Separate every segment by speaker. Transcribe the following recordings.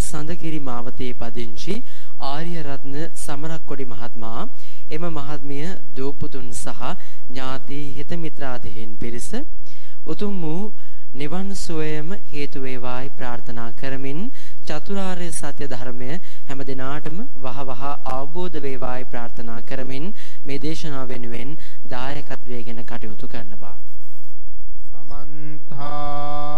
Speaker 1: සඳගිරි මාවතේ පදිංචි ආර්ය රත්න සමරක්කොඩි මහත්මයා එම මහත්මිය දූපුතුන් සහ ඥාති හිත මිත්‍රාදීන් පිරිස උතුම් වූ නිවන් සුවයම හේතු වේවායි ප්‍රාර්ථනා කරමින් චතුරාර්ය සත්‍ය ධර්මය හැම දිනාටම වහවහ අවබෝධ වේවායි ප්‍රාර්ථනා කරමින් මේ දේශනාව වෙනුවෙන් දායකත්වයෙන් කටයුතු කරනවා
Speaker 2: සමන්තා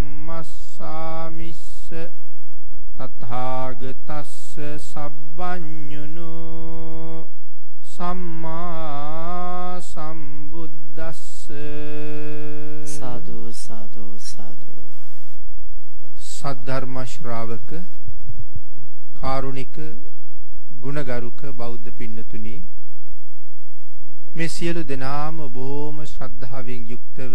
Speaker 2: ධම්මස්සාමිස්ස තථාගතස්ස සබ්බඤුනෝ සම්මා සම්බුද්දස්ස
Speaker 1: සාදු සාදු සාදු.
Speaker 2: සද්ධර්ම ශ්‍රාවක කාරුණික ගුණගරුක බෞද්ධ පින්නතුනි මේ සියලු දෙනාම බොහොම ශ්‍රද්ධාවෙන් යුක්තව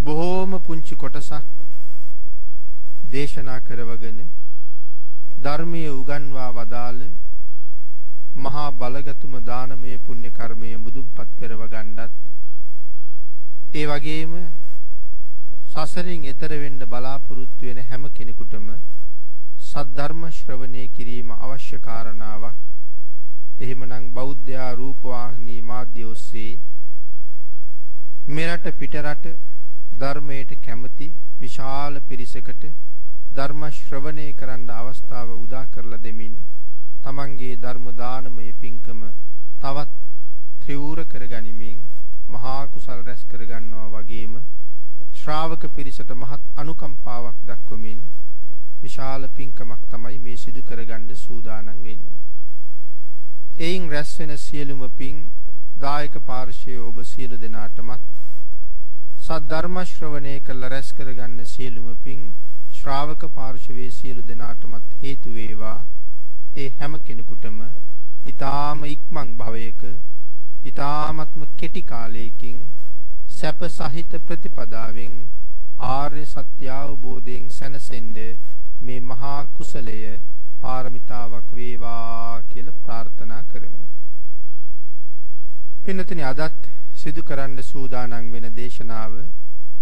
Speaker 2: බොහෝම පුංචි කොටසක් දේශනා කරවගෙන ධර්මයේ උගන්වා වදාළ මහා බලගතුම දානමය පුණ්‍ය කර්මය මුදුන්පත් කරව ගන්නත් ඒ වගේම සසරින් එතර වෙන්න බලාපොරොත්තු වෙන හැම කෙනෙකුටම සද්ධර්ම ශ්‍රවණය කිරීම අවශ්‍ය කාරණාවක්. එහෙමනම් බෞද්ධයා රූපවාහිනී මාධ්‍ය ඔස්සේ මෙරට පිටරට ධර්මයට කැමති විශාල පිරිසකට ධර්ම ශ්‍රවණය කරන්න අවස්ථාව උදා කරලා දෙමින් තමන්ගේ ධර්ම දානමය පින්කම තවත් ත්‍රිවූර කරගනිමින් මහා කුසල් රැස් කරගන්නවා වගේම ශ්‍රාවක පිරිසට මහත් අනුකම්පාවක් දක්වමින් විශාල පින්කමක් තමයි මේ සිදු කරගන්න සූදානම් වෙන්නේ. එයින් රැස් වෙන සියලුම පින් දායක පාර්ශ්වයේ ඔබ සියලු දෙනාටමත් සද්ධර්ම ශ්‍රවණය කළ රැස් කරගන්න සියලුම පින් ශ්‍රාවක පාර්ශවයේ සියලු දෙනාටමත් හේතු වේවා ඒ හැම කෙනෙකුටම ඊ타ම ඉක්මන් භවයක ඊ타මත්ම කෙටි කාලයකින් සැප සහිත ප්‍රතිපදාවෙන් ආර්ය සත්‍ය අවබෝධයෙන් සැනසෙන්න මේ මහා කුසලය පාරමිතාවක් වේවා කියලා ප්‍රාර්ථනා කරමු. පින්නතනි අදත් සිදු කරන්න සූදානම් වෙන දේශනාව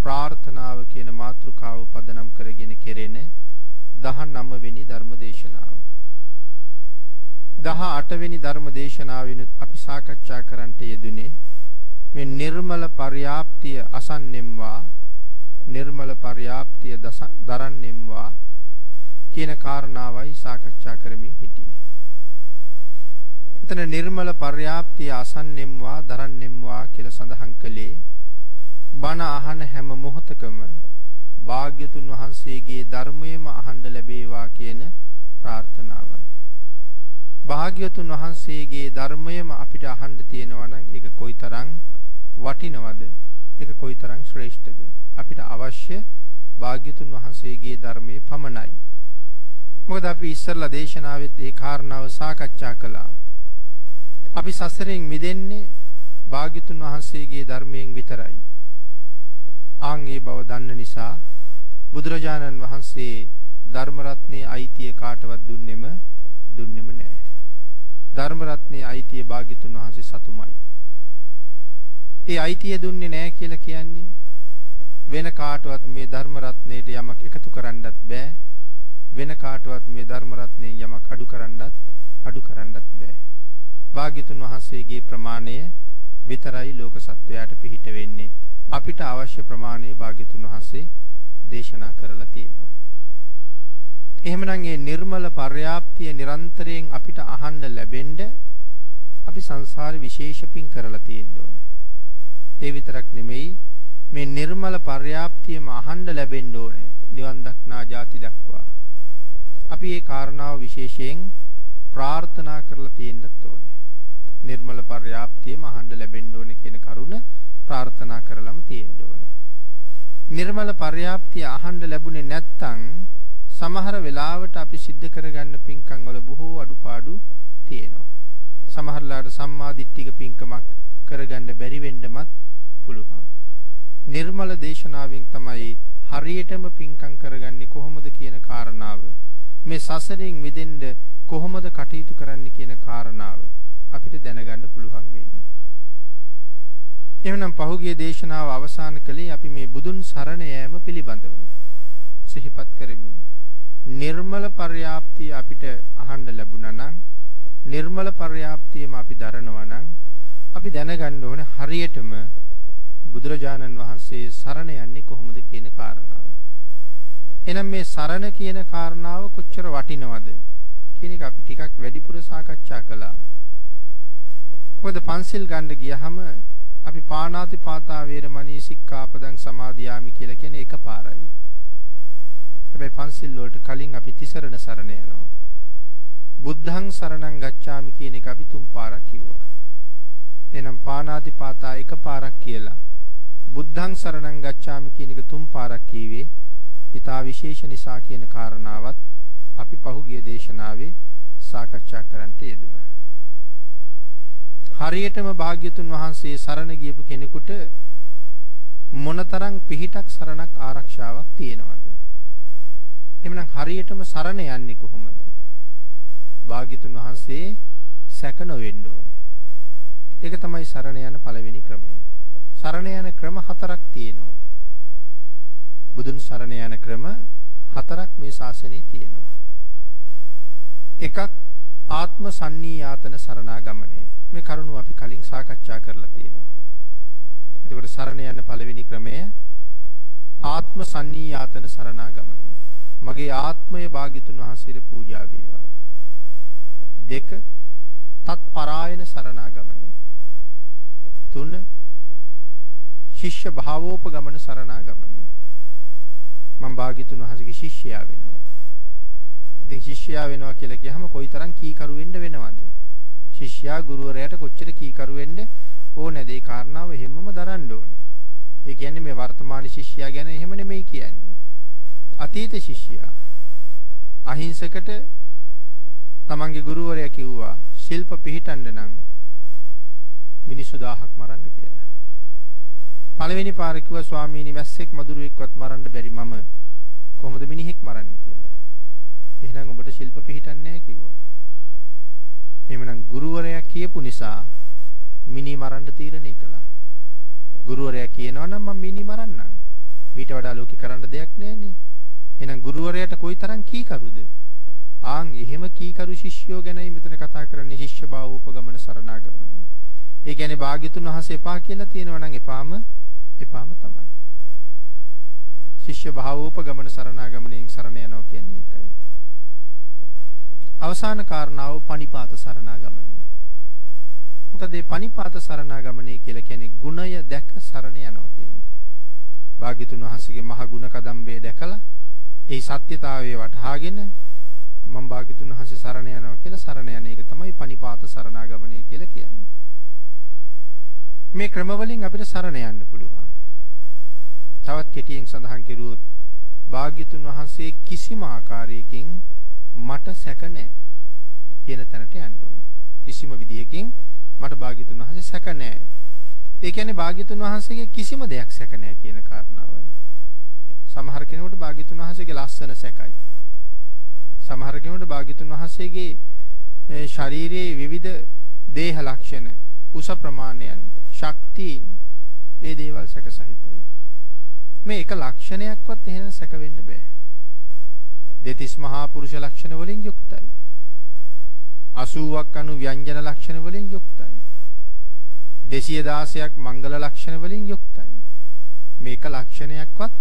Speaker 2: ප්‍රාර්ථනාව කියන මාතෘකාව පදනම් කරගෙන කෙරෙන 19 වෙනි ධර්ම දේශනාව. 18 වෙනි ධර්ම දේශනාවෙනුත් අපි සාකච්ඡා කරන්නට යෙදුනේ මේ නිර්මල පර්යාප්තිය අසන්නෙම්වා නිර්මල පර්යාප්තිය දරන්නෙම්වා කියන කාරණාවයි සාකච්ඡා කරමින් හිටියේ. එතන නිර්මල පර්යාප්තිය අසන්නෙම්වා දරන්නෙම්වා කියලා සඳහන් කළේ බණ අහන හැම මොහොතකම භාග්‍යතුන් වහන්සේගේ ධර්මයම අහන්න ලැබේවා කියන ප්‍රාර්ථනාවයි. භාග්‍යතුන් වහන්සේගේ ධර්මයම අපිට අහන්න තියෙනවා නම් ඒක කොයිතරම් වටිනවද? ඒක කොයිතරම් ශ්‍රේෂ්ඨද? අපිට අවශ්‍ය භාග්‍යතුන් වහන්සේගේ ධර්මයේ පමණයි. මොකද අපි ඉස්සරලා දේශනාවෙත් ඒ කාරණාව සාකච්ඡා කළා. අපි සසරෙන් මිදෙන්නේ භාග්‍යතුන් වහන්සේගේ ධර්මයෙන් විතරයි. ආන් ඒ බව දන්න නිසා බුදුරජාණන් වහන්සේ ධර්ම රත්නයේ අයිතිය කාටවත් දුන්නෙම දුන්නෙම නැහැ. ධර්ම රත්නයේ අයිතිය භාග්‍යතුන් වහන්සේ සතුමයි. ඒ අයිතිය දුන්නේ නැහැ කියලා කියන්නේ වෙන කාටවත් මේ ධර්ම රත්නයේට යමක් එකතු කරන්නත් බෑ. වෙන කාටවත් මේ ධර්ම රත්නයෙන් යමක් අඩු කරන්නත් අඩු කරන්නත් බෑ. භාග්‍යතුන් වහන්සේගේ ප්‍රමාණය විතරයි ලෝක සත්වයාට පිහිට වෙන්නේ. අපිට අවශ්‍ය ප්‍රමාණය භාග්‍යතුන් වහන්සේ දේශනා කරලා තියෙනවා. එහෙමනම් මේ නිර්මල පර්යාප්තිය නිරන්තරයෙන් අපිට අහන්න ලැබෙන්න අපි සංසාරේ විශේෂ පින් කරලා තියෙන්න ඕනේ. ඒ විතරක් නෙමෙයි මේ නිර්මල පර්යාප්තියම අහන්න ලැබෙන්න ඕනේ. නිවන් දක්නා ಜಾති දක්වා. අපි මේ කාරණාව විශේෂයෙන් ප්‍රාර්ථනා කරලා තියෙන්නත් ඕනේ. නිර්මල පර්යාප්තියම අහන්න ලැබෙන්න ඕනේ කියන කරුණ ප්‍රාර්ථනා කරලම තියෙන්න ඕනේ. නිර්මල පර්යාප්තිය අහන්න ලැබුණේ නැත්නම් සමහර වෙලාවට අපි සිද්ධ කරගන්න පින්කම් වල බොහෝ අඩුපාඩු තියෙනවා. සමහරලාට සම්මා දිට්ඨික පින්කමක් කරගන්න බැරි වෙන්නමත් පුළුවන්. නිර්මල දේශනාවෙන් තමයි හරියටම පින්කම් කරගන්නේ කොහොමද කියන කාරණාව මේ සසරෙන් මිදෙන්න කොහොමද කටයුතු කරන්න කියන කාරණාව අපිට දැනගන්න පුළුවන් වෙන්නේ. එහෙනම් පහුගිය දේශනාව අවසන් කළේ අපි මේ බුදුන් සරණ යෑම පිළිබඳව සිහිපත් කරමින් නිර්මල පර්යාප්තිය අපිට අහන්න ලැබුණා නම් නිර්මල පර්යාප්තියම අපි දරනවා නම් අපි දැනගන්න ඕනේ හරියටම බුදුරජාණන් වහන්සේ සරණ යන්නේ කොහොමද කියන කාරණාව. එහෙනම් මේ සරණ කියන කාරණාව කොච්චර වටිනවද කියන එක අපි ටිකක් වැඩිපුර සාකච්ඡා කළා. මොකද පන්සිල් ගන්න ගියහම අපි පාණාති පාතා වේරමණී සික්ඛාපදං සමාදියාමි කියලා කියන්නේ එකපාරයි. හැබැයි පන්සිල් වලට කලින් අපි තිසරණ සරණ යනවා. බුද්ධං සරණං ගච්ඡාමි කියන එක අපි තුන් පාරක් කිව්වා. එහෙනම් පාණාති පාතා එකපාරක් කියලා බුද්ධං සරණං ගච්ඡාමි කියන එක තුන් පාරක් කීවේ ඊටා විශේෂ නිසා කියන කාරණාවත් අපි පහුගිය දේශනාවේ සාකච්ඡා කරන්නට යෙදුණා. හරියටම භාග්‍යතුන් වහන්සේ සරණ ගියපු කෙනෙකුට මොනතරම් පිහිටක් සරණක් ආරක්ෂාවක් තියෙනවද? එhmenan හරියටම සරණ යන්නේ කොහොමද? භාග්‍යතුන් වහන්සේ සැක නොවෙන්න ඕනේ. ඒක තමයි සරණ යන පළවෙනි ක්‍රමය. සරණ යන ක්‍රම හතරක් තියෙනවා. බුදුන් සරණ යන ක්‍රම හතරක් මේ ශාසනයේ තියෙනවා. එකක් ආත්ම සන්නියාතන සරණාගමනය. මේ කරුණු අපි කලින් සාකච්ඡා කරලා තියෙනවා. එතකොට සරණ යන පළවෙනි ක්‍රමය ආත්ම සන්නියාතන සරණාගමනය. මගේ ආත්මය භාග්‍යතුන් වහන්සේට පූජා වේවා. දෙක තත් පරායන සරණාගමනය. තුන ශිෂ්‍ය භාවෝපගමන සරණාගමනය. මම භාග්‍යතුන් වහන්සේගේ ශිෂ්‍යයා වෙනවා. ඉතින් ශිෂ්‍යයා වෙනවා කියලා කියහම කොයිතරම් කීකරු වෙන්න වෙනවද? ශිෂ්‍යයා ගුරුවරයාට කොච්චර කීකරු වෙන්න ඕනේද? ඒ කාරණාව හැමම දරන්න ඕනේ. ඒ කියන්නේ මේ වර්තමාන ශිෂ්‍යයා ගැන එහෙම නෙමෙයි කියන්නේ. අතීත ශිෂ්‍යයා අහිංසකට තමන්ගේ ගුරුවරයා කිව්වා ශිල්ප පිහිටන්න නම් මිනිස්සු 1000ක් මරන්න කියලා. පළවෙනි පාර කිව්වා ස්වාමීනි මැස්සෙක් මදුරුවෙක්වත් මරන්න බැරි මම කොහොමද මිනිහෙක් මරන්නේ කියලා. එහෙනම් ඔබට ශිල්ප පිහිටන්නේ නැහැ කිව්වා. එහෙමනම් ගුරුවරයා කියපු නිසා මිනි මරන්න තීරණය කළා. ගුරුවරයා කියනවා නම් මම මිනි මරන්නම්. ඊට වඩා ලෝකේ කරන්න දෙයක් නැහැනේ. එහෙනම් ගුරුවරයාට කොයිතරම් කීකරුද? ආන් එහෙම කීකරු ශිෂ්‍යයෝ ගැනයි මෙතන කතා කරන්නේ ශිෂ්‍ය භාව උපගමන සරණාගමන. ඒ කියන්නේ භාග්‍යතුන් වහන්සේ එපා කියලා තියෙනවා නම් එපාම එපාම තමයි. ශිෂ්‍ය භාව උපගමන සරණාගමණයෙන් සරණ යනවා කියන්නේ ඒකයි. අවසාන කාරණාව පණිපාත සරණාගමනය. මොකද මේ පණිපාත සරණාගමනය කියලා කියන්නේ ගුණය දැක සරණ යනවා කියන එක. භාග්‍යතුන් වහන්සේගේ මහ ගුණ කදම්බේ දැකලා ඒ සත්‍යතාවය වටහාගෙන මම භාග්‍යතුන් වහන්සේ සරණ යනවා කියලා සරණ යන එක තමයි පණිපාත සරණාගමනය කියලා කියන්නේ. මේ ක්‍රමවලින් අපිට සරණ යන්න පුළුවන්. තවත් කෙටියෙන් සඳහන් කෙරුවොත් භාග්‍යතුන් වහන්සේ කිසිම ආකාරයකින් මට සැක නැහැ කියන තැනට යන්න ඕනේ. කිසිම විදිහකින් මට භාග්‍යතුන් වහන්සේ සැක නැහැ. ඒ කියන්නේ භාග්‍යතුන් වහන්සේගේ කිසිම දෙයක් සැක නැහැ කියන කාරණාවයි. සමහර කෙනෙකුට භාග්‍යතුන් වහන්සේගේ ලස්සන සැකයි. සමහර කෙනෙකුට භාග්‍යතුන් වහන්සේගේ ශාරීරියේ විවිධ දේහ ලක්ෂණ උස ප්‍රමාණයන් ශක්තියින් ඒ දේවල් සැක සහිතයි. මේ එක ලක්ෂණයක්වත් එහෙනම් සැක වෙන්න බෑ. දෙතිස් මහා පුරුෂ ලක්ෂණ වලින් යුක්තයි. 80ක් අනු ව්‍යංජන ලක්ෂණ වලින් යුක්තයි. 216ක් මංගල ලක්ෂණ වලින් යුක්තයි. මේක ලක්ෂණයක්වත්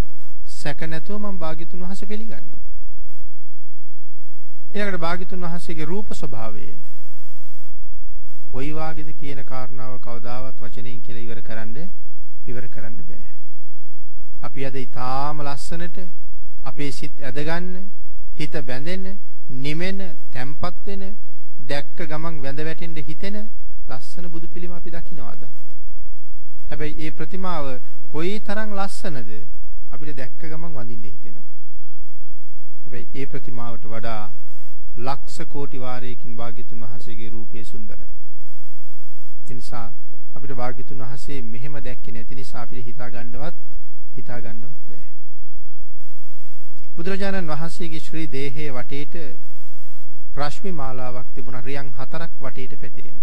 Speaker 2: සැක නැතුව මම භාග්‍යතුන් වහන්සේ පිළිගන්නවා. ඊළඟට භාග්‍යතුන් වහන්සේගේ රූප ස්වභාවය කොයි වාගේද කියන කාරණාව කවදාවත් වචනයෙන් කියලා ඉවර කරන්න ඉවර කරන්න බෑ. අපි අද ඊටාම ලස්සනට අපේ සිත් ඇදගන්න හිත බැඳෙන, නිමෙන, තැම්පත් වෙන, දැක්ක ගමන් වැඳ වැටෙන්න හිතෙන ලස්සන බුදු පිළිම අපි දකින්නවාද? හැබැයි මේ ප්‍රතිමාව කොයි තරම් ලස්සනද අපිට දැක්ක ගමන් වඳින්න හිතෙනවා. හැබැයි මේ ප්‍රතිමාවට වඩා ලක්ෂ කෝටි වාරයකින් භාග්‍යතුන් වහන්සේගේ රූපය සුන්දරයි. ඒ නිසා අපිට භාග්‍යතුන් වහන්සේ මෙහෙම දැක්කේ නැති නිසා අපිට හිතා ගන්නවත් හිතා ගන්නවත් බෑ. බුදුරජාණන් වහන්සේගේ ශ්‍රී දේහයේ වටේට රශ්මි මාලාවක් තිබුණා රියන් හතරක් වටේට පැතිරෙන.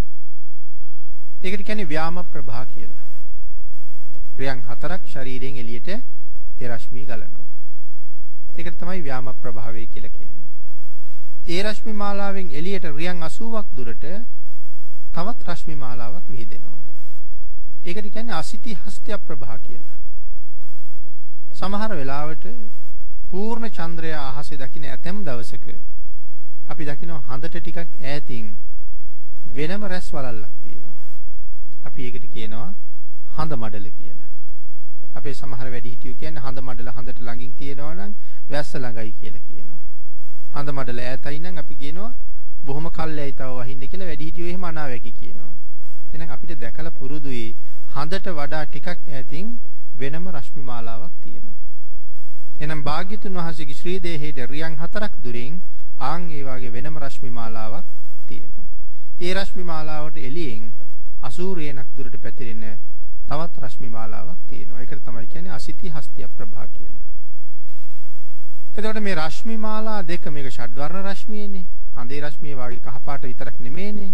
Speaker 2: ඒකට කියන්නේ ව්‍යාම ප්‍රභා කියලා. රියන් හතරක් ශරීරයෙන් එළියට ඒ රශ්මිය ගලනවා. ඒකට තමයි ව්‍යාම ප්‍රභාවය කියලා කියන්නේ. ඒ රශ්මි මාලාවෙන් එළියට රියන් 80ක් දුරට තවත් රශ්මි මාලාවක් විහිදෙනවා. ඒකට කියන්නේ අසිති හස්ත්‍ය ප්‍රභා කියලා. සමහර වෙලාවට පූර්ණ චන්ද්‍රයා අහසේ දකින්න ඇතැම් දවසක අපි දකිනවා හඳට ටිකක් ඈතින් වෙනම රැස් වලල්ලක් තියෙනවා. අපි ඒකට කියනවා හඳ මඩල කියලා. අපේ සමහර වැඩිහිටියෝ කියන්නේ හඳ මඩල හඳට ළඟින් තියෙනවා නම් වැස්ස ළඟයි කියලා කියනවා. හඳ මඩල ඈතයි නම් අපි කියනවා බොහොම කල්යයි තව වහින්න කියලා වැඩිහිටියෝ එහෙම අනාවැකි කියනවා. එහෙනම් අපිට දැකලා පුරුදුයි හඳට වඩා ටිකක් ඈතින් වෙනම රශ්මි මාලාවක් තියෙනවා. එහෙනම් භාග්‍යතුන් වහන්සේගේ ශ්‍රී දේහයට රියන් හතරක් දුරින් ආන් ඒ වගේ වෙනම රශ්මි මාලාවක් තියෙනවා. ඒ රශ්මි මාලාවට එළියෙන් අසූරියනක් දුරට පැතිරෙන තවත් රශ්මි මාලාවක් තියෙනවා. ඒකට තමයි කියන්නේ අසිති හස්තිය ප්‍රභා කියලා. එතකොට මේ රශ්මි මාලා දෙක මේක ෂඩ්වර්ණ රශ්මියනේ. හඳේ රශ්මිය වගේ කහපාට විතරක් නෙමෙයිනේ.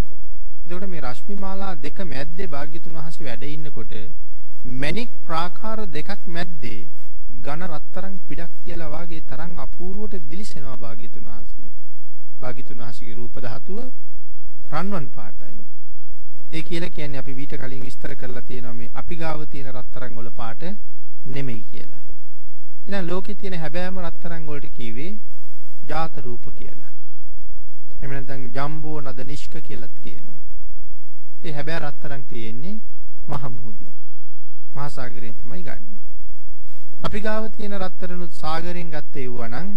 Speaker 2: එතකොට මේ රශ්මි මාලා දෙක මැද්දේ භාග්‍යතුන් වහන්සේ වැඩ ඉන්නකොට මැණික් ප්‍රාකාර දෙකක් මැද්දේ ඝන රත්තරන් පිටක් කියලා වාගේ තරම් අපූර්වට දිලිසෙනවා භාග්‍යතුන් වහන්සේ. භාග්‍යතුන් වහන්සේගේ රූප ධාතුව රන්වන් පාටයි. ඒ කියලා කියන්නේ අපි ඊට කලින් විස්තර කරලා තියෙනවා මේ අපි ගාව තියෙන රත්තරන් වල පාට නෙමෙයි කියලා. එහෙනම් ලෝකේ තියෙන හැබෑම රත්තරන් වලට කිව්වේ ජාත රූප කියලා. එහෙම නැත්නම් ජම්බෝ නද නිෂ්ක කියලාත් කියනවා. ඒ හැබෑ රත්තරන් තියෙන්නේ මහ මුහුදේ. මහා සාගරයෙන් තමයි ගන්නෙ. අපි ගාව තියෙන රත්තරනුත් සාගරයෙන් ගත්තේ වුණා නම්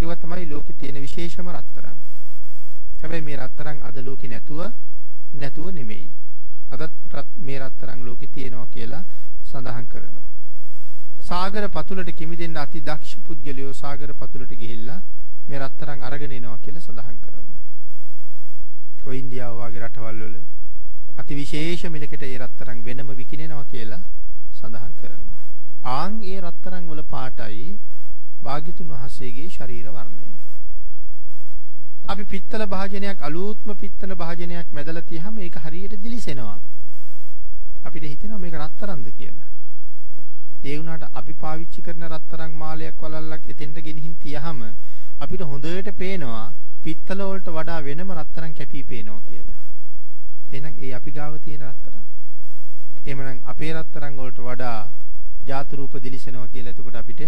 Speaker 2: ඒවා තමයි ලෝකේ තියෙන විශේෂම රත්තරන්. හැබැයි මේ රත්තරන් අද ලෝකේ නැතුව නැතුව නෙමෙයි. අදත් මේ රත්තරන් ලෝකේ තියෙනවා කියලා සඳහන් කරනවා. සාගර පතුලට කිමිදෙන්න අති දක්ෂ පුද්ගලයෝ සාගර පතුලට ගිහිල්ලා මේ රත්තරන් අරගෙන එනවා කියලා සඳහන් කරනවා. ඔය ඉන්දියාව වගේ රටවල් වල අති විශේෂ මිලකට ඒ රත්තරන් වෙනම විකිනෙනවා කියලා සඳහන් කරනවා. ආන් ඒ රත්තරන් වල පාටයි භාග්‍යතුන් වහන්සේගේ ශරීර වර්ණය. අපි පිත්තල භාජනයක් අලුත්ම පිත්තල භාජනයක් මැදලා තියහම ඒක හරියට දිලිසෙනවා. අපිට හිතෙනවා මේක රත්තරන්ද කියලා. ඒ වුණාට අපි පාවිච්චි කරන රත්තරන් මාලයක් වලල්ලක් එතෙන්ට ගෙනihin තියහම අපිට හොඳට පේනවා පිත්තල වලට වඩා වෙනම රත්තරන් කැපී පේනවා කියලා. එහෙනම් ඒ අපි ගාව තියෙන රත්තරන්. එහෙමනම් අපේ රත්තරන් වලට වඩා ජාතු රූප දිලිසෙනවා කියලා එතකොට අපිට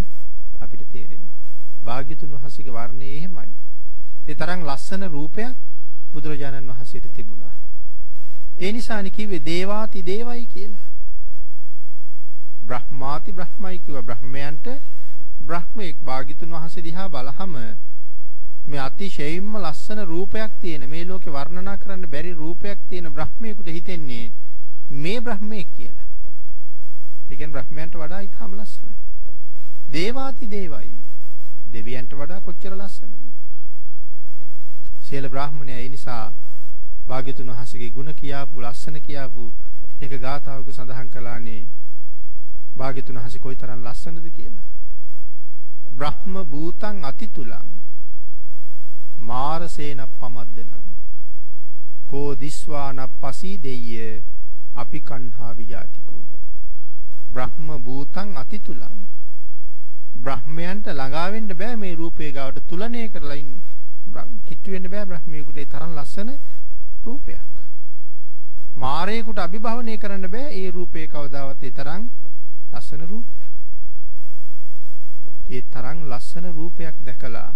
Speaker 2: අපිට තේරෙනවා. භාග්‍යතුන් වහන්සේගේ වර්ණය එහෙමයි. ඒ තරම් ලස්සන රූපයක් බුදුරජාණන් වහන්සේට තිබුණා. ඒ නිසානි කිව්වේ දේවාති දේවයි කියලා. බ්‍රහ්මාති බ්‍රහ්මයි කිව්වා බ්‍රහ්මයන්ට බ්‍රහ්මෙක් භාග්‍යතුන් වහන්සේ දිහා බලහම මේ අතිශයින්ම ලස්සන රූපයක් තියෙන මේ ලෝකේ වර්ණනා කරන්න බැරි රූපයක් තියෙන බ්‍රහ්මයෙකුට හිතෙන්නේ මේ බ්‍රහ්මයෙක් කියලා. ඒ කියන්නේ බ්‍රහ්මයන්ට වඩා ඊටම ලස්සනයි. දේවාති දේවයි. දෙවියන්ට වඩා කොච්චර ලස්සනද? සියලු බ්‍රාහ්මණයා ඒ නිසා භාග්‍යතුන් වහන්සේගේ ගුණ කියාපු ලස්සන කියාපු එක ගාථාවක සඳහන් කළානේ භාග්‍යතුන් වහන්සේ කොයිතරම් ලස්සනද කියලා. බ්‍රහ්ම භූතං අතිතුලං මාරසේන පමද්දනං කෝ දිස්වාන පසී දෙය්‍ය අපි කන්හා විජාතිකෝ බ්‍රහ්ම භූතං අතිතුලං බ්‍රහ්මයන්ට ළඟා වෙන්න බෑ මේ රූපේ ගාවට තුලණය කරලා ඉන්නේ කිට්ටු වෙන්න බෑ බ්‍රහ්මියෙකුට ඒ තරම් ලස්සන රූපයක්. මාරයෙකුට අභිභවනය කරන්න බෑ ඒ රූපේ කවදාවත් ඒ තරම් ලස්සන රූපයක්. ඒ තරම් ලස්සන රූපයක් දැකලා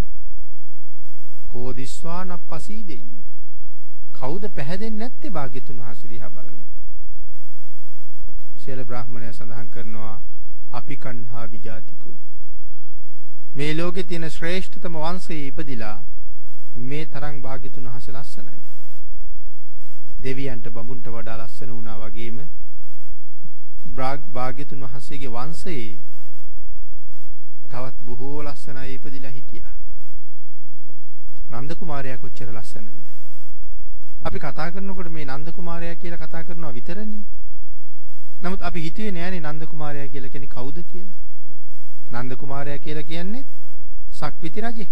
Speaker 2: කෝදිස්වාන පසීදෙය. කවුද පැහැදෙන්නේ නැත්තේ භාග්‍යතුන් වහන්සේ දිහා බලලා. සියලු බ්‍රාහ්මණය සඳහන් කරනවා අපි කන්හා විජාතිකෝ මේ ලෝකේ තියෙන ශ්‍රේෂ්ඨතම වංශයේ ඉපදිලා මේ තරම් භාග්‍යතුන් වහන්සේ ලස්සනයි. දෙවියන්ට බඹුන්ට වඩා ලස්සන වුණා වගේම භාග්‍යතුන් වහන්සේගේ වංශයේ තවත් බොහෝ ලස්සනයි ඉපදිලා හිටියා. නන්ද කුමාරයා කොච්චර ලස්සනද? අපි කතා කරනකොට මේ නන්ද කුමාරයා කියලා කතා කරනවා විතරනේ. නමුත් අපි හිතුවේ නෑනේ නන්ද කුමාරයා කියලා කෙනෙක් කවුද කියලා. නන්ද කුමාරයා කියලා කියන්නේ සක්විති රජෙක්.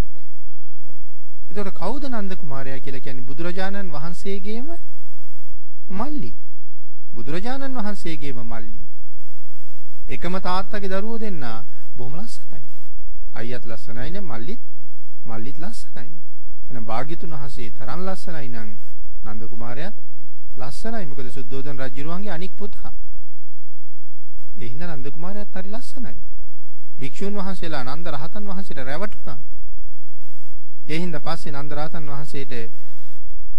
Speaker 2: එතකොට කවුද නන්ද කුමාරයා කියලා කියන්නේ බුදුරජාණන් වහන්සේගේම මල්ලි. බුදුරජාණන් වහන්සේගේම මල්ලි. එකම තාත්තගේ දරුවෝ දෙන්න බොහොම ලස්සනයි. අයියත් ලස්සනයි නේ මල්ලිත් මල්ලිත් ලස්සනයි. එහෙනම් භාග්‍යතුන් වහන්සේ තරම් ලස්සනයි නම් නන්ද කුමාරයාත් ලස්සනයි. මොකද සුද්ධෝදන රජුරුවන්ගේ අනික් පුතා. ඒ හින්දා නන්ද කුමාරයාත් හරි ලස්සනයි. භික්ෂුන් වහන්සේලා නන්ද රහතන් වහන්සේට රැවටුණා. ඒ හින්දා පස්සේ නන්දරාතන් වහන්සේට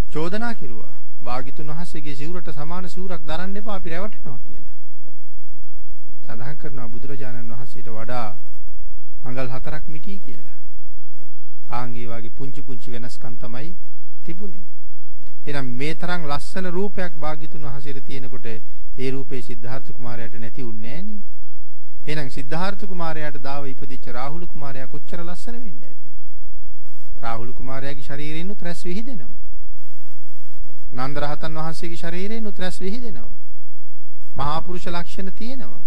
Speaker 2: චෝදනා කෙරුවා. භාග්‍යතුන් වහන්සේගේ සිවුරට සමාන සිවුරක් දරන්න එපා අපි රැවටෙනවා කියලා. සඳහන් කරනවා බුදුරජාණන් වහන්සේට වඩා අඟල් හතරක් මිටි කියලා. ආන් ඒ වගේ පුංචි පුංචි වෙනස්කම් තමයි තිබුණේ. එහෙනම් මේ තරම් ලස්සන රූපයක් භාග්‍යතුන් වහන්සේට තියෙනකොට ඒ රූපේ සිද්ධාර්ථ කුමාරයාට නැති වුන්නේ නැහනේ. එහෙනම් සිද්ධාර්ථ කුමාරයාට දාව ඉපදිච්ච රාහුල කුමාරයා කොච්චර ලස්සන වෙන්නේ නැද්ද? රාහුල කුමාරයාගේ ශරීරයෙන්ුත් රැස් විහිදෙනවා. නන්ද රහතන් වහන්සේගේ ශරීරයෙන්ුත් රැස් විහිදෙනවා. මහා පුරුෂ ලක්ෂණ තියෙනවා.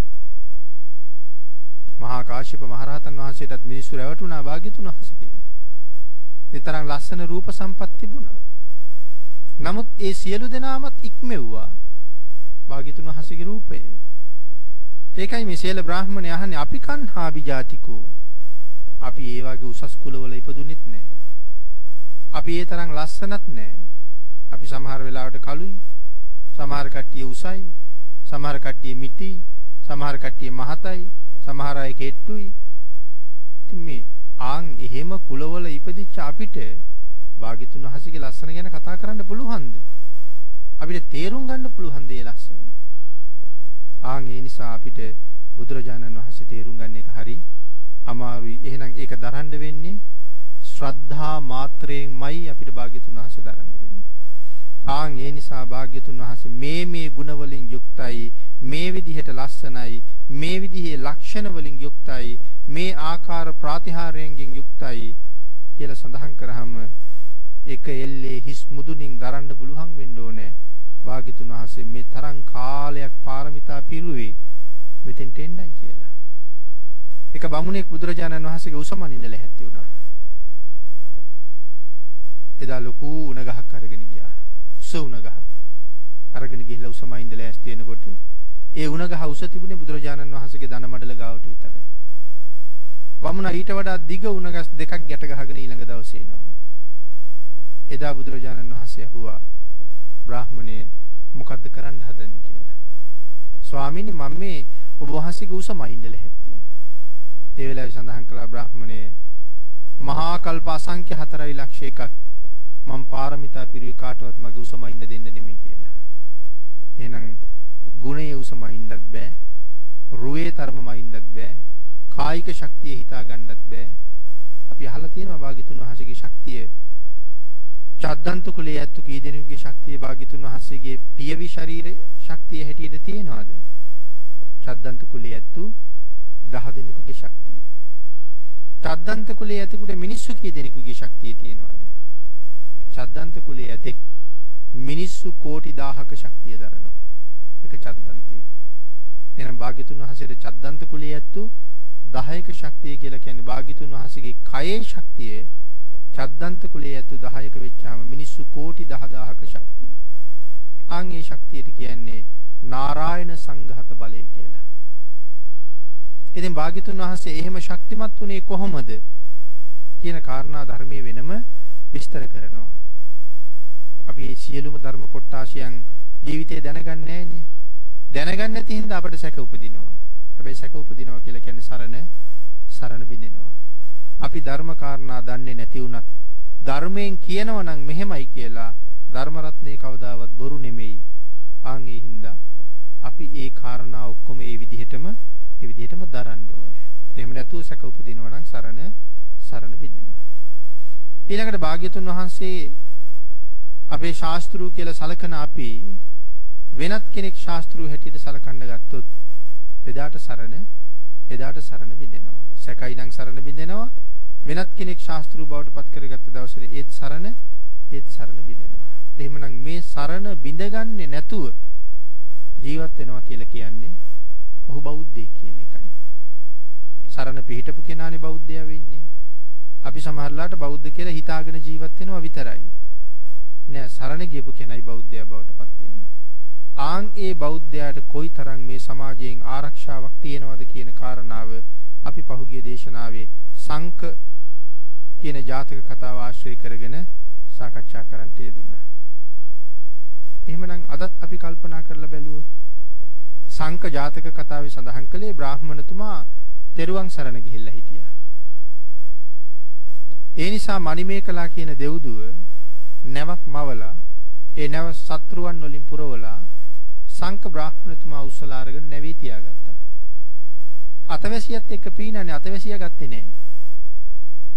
Speaker 2: මහා කාශ්‍යප මහරහතන් වහන්සේටත් මිනිස්සු රැවටුණා භාග්‍යතුන් වහන්සේ කියලා. ඒ තරම් ලස්සන රූප සම්පත් තිබුණා. නමුත් ඒ සියලු දෙනාමත් ඉක්මෙව්වා භාග්‍යතුන් වහන්සේගේ රූපය. ඒකයි මේ සීල බ්‍රාහ්මණය අහන්නේ අපි කන්හා විජාතිකෝ. අපි ඒ වගේ උසස් කුලවල ඉපදුනෙත් නැහැ. අපි ඒ තරම් ලස්සනත් නැහැ. අපි සමහර වෙලාවට කළුයි. සමහර කට්ටිය උසයි. සමහර කට්ටිය මිටි. සමහර කට්ටිය මහතයි. සමහර අය කෙට්ටුයි. ඉතින් මේ ආන් එහෙම කුලවල ඉපදිච්ච අපිට භාග්‍යතුන් වහන්සේගේ ලස්සන ගැන කතා කරන්න පුළුවන්ද? අපිට තේරුම් ගන්න පුළුවන්ද ඒ ලස්සන? ආන් ඒ නිසා අපිට බුදුරජාණන් වහන්සේ තේරුම් ගන්න එක හරි අමාරුයි. එහෙනම් ඒක දරන්න වෙන්නේ ශ්‍රද්ධා මාත්‍රයෙන්මයි අපිට භාග්‍යතුන් වහන්සේ දරන්න වෙන්නේ. ආන් ඒ නිසා භාග්‍යතුන් වහන්සේ මේ මේ ගුණ වලින් යුක්තයි මේ විදිහට ලස්සනයි මේ විදිහේ ලක්ෂණ වලින් යුක්තයි මේ ආකාර ප්‍රාතිහාරයෙන් යුක්තයි කියලා සඳහන් කරාම එක එල්ලේ හිස් මුදුනින් දරන්න පුළුවන් වෙන්න ඕනේ වාග්යතුන් වහන්සේ මේ තරම් කාලයක් පාරමිතා පිරුවේ මෙතෙන්ට එන්නයි කියලා. එක බමුණෙක් බුදුරජාණන් වහන්සේගේ උසමනින්න ලැහැත්ති වුණා. එදා ලොකු උණ ගහක් අරගෙන ගියා. උස උණ ගහක්. අරගෙන ගිහිල්ලා උසමයින්ද ලෑස්ති වෙනකොට ඒ උණ ගහ උස තිබුණේ බුදුරජාණන් වහන්සේගේ දන මඩල ගාවට විතරයි. වමුණා ඊට වඩා දිග උණ ගස් දෙකක් ගැට ගහගෙන ඊළඟ දවසේ එනවා. එදා බුදුරජාණන් වහන්සේ අහුවා බ්‍රාහ්මණය මොකද්ද කරන්න හදන්නේ කියලා. ස්වාමීනි මම මේ ඔබ වහන්සේගේ උස මයින්ඩ ලැහැත්තිය. ඒ වෙලාවේ සඳහන් කළා බ්‍රාහ්මණය මහා කල්ප අසංඛ්‍ය 4 ලක්ෂ එකක් මම පාරමිතා පිරුවේ කාටවත් මගේ උස මයින්ඩ දෙන්න නෙමෙයි කියලා. එහෙනම් ගුණයේ උස මහින්නත් බෑ. රුවේ තරම මහින්නත් බෑ. කායික ශක්තිය හිතා ගන්නත් බෑ. අපි අහලා තියෙනවා භාග්‍යතුන් වහන්සේගේ ශක්තිය. චද්දන්ත කුලයේ ඇත්තු කී දෙනෙකුගේ ශක්තිය භාග්‍යතුන් වහන්සේගේ පියවි ශරීරයේ ශක්තිය හැටියට තියෙනවද? චද්දන්ත කුලයේ ඇත්තු 10 දෙනෙකුගේ ශක්තිය. චද්දන්ත කුලයේ ඇතිකුට මිනිස්සු කී දෙනෙකුගේ ශක්තිය තියෙනවද? චද්දන්ත කුලයේ ඇතෙක් මිනිස්සු කෝටි 1000ක ශක්තිය දරනවා. එක චද්දන්තේ. එහෙනම් භාග්‍යතුන් වහන්සේට චද්දන්ත කුලයේ ඇත්තු 10ක ශක්තිය කියලා කියන්නේ භාග්‍යතුන් වහන්සේගේ කයේ ශක්තිය චද්දන්ත කුලයේ ඇත්තු 10ක වෙච්චාම මිනිස්සු කෝටි 10000ක ශක්තිය. ආන් ඒ ශක්තියට කියන්නේ නාරායණ සංඝාත බලය කියලා. ඉතින් භාග්‍යතුන් වහන්සේ එහෙම ශක්තිමත් උනේ කොහොමද කියන කාරණා ධර්මයේ වෙනම විස්තර කරනවා. අපි සියලුම ධර්ම කොටාසියන් ජීවිතේ දැනගන්නේ නැහනේ. දැනගන්න නැති හින්දා අපට සැක උපදිනවා. හැබැයි සැක උපදිනවා කියලා කියන්නේ සරණ සරණ බිඳිනවා. අපි ධර්ම කාරණා දන්නේ නැති වුණත් ධර්මයෙන් කියනවා නම් මෙහෙමයි කියලා ධර්ම රත්නේ කවදාවත් බොරු නෙමෙයි. ආන් ඒ හින්දා අපි ඒ කාරණා ඔක්කොම ඒ විදිහටම ඒ විදිහටම දරන්න ඕනේ. එහෙම නැතුව සැක උපදිනවා නම් සරණ සරණ බිඳිනවා. ඊළඟට භාග්‍යතුන් වහන්සේ අපේ ශාස්ත්‍රූ කියලා සලකන අපි වෙනත් කෙනෙක් ශාස්ත්‍රූ හැටියට සලකන්න ගත්තොත් එදාට සරණ එදාට සරණ බිඳෙනවා. සැකයි නම් සරණ බිඳෙනවා. වෙනත් කෙනෙක් ශාස්ත්‍රූ බවට පත් කරගත්ත දවසේ ඒත් සරණ ඒත් සරණ බිඳෙනවා. එහෙමනම් මේ සරණ බිඳගන්නේ නැතුව ජීවත් වෙනවා කියලා කියන්නේ ඔහු බෞද්ධයෙක් කියන එකයි. සරණ පිහිටපු කෙනානේ බෞද්ධයා වෙන්නේ. අපි සමහරලාට බෞද්ධ කියලා හිතාගෙන ජීවත් වෙනවා විතරයි. නෑ සරණ ගියපු කෙනයි බෞද්ධයා බවට පත් වෙන්නේ. ආන් ඒ බෞද්ධයාට කොයිතරම් මේ සමාජයෙන් ආරක්ෂාවක් තියෙනවද කියන කාරණාව අපි පහුගිය දේශනාවේ සංක කියන ජාතක කතාව ආශ්‍රය කරගෙන සාකච්ඡා කරන්නට යෙදුණා. එහෙමනම් අදත් අපි කල්පනා කරලා බැලුවොත් සංක ජාතක කතාවේ සඳහන් කළේ බ්‍රාහ්මණතුමා තෙරුවන් සරණ ගිහිල්ලා හිටියා. ඒ නිසා මණිමේකලා කියන දෙව්දුව නැවක් මවලා ඒ නැව සත්‍රුවන් වලින් පුරවලා සංක බ්‍රාහ්මණතුමා උස්සලා අරගෙන නැවේ තියාගත්තා. අතවැසියත් එක්ක පීනන්නේ අතවැසියා ගත්තේ නෑ.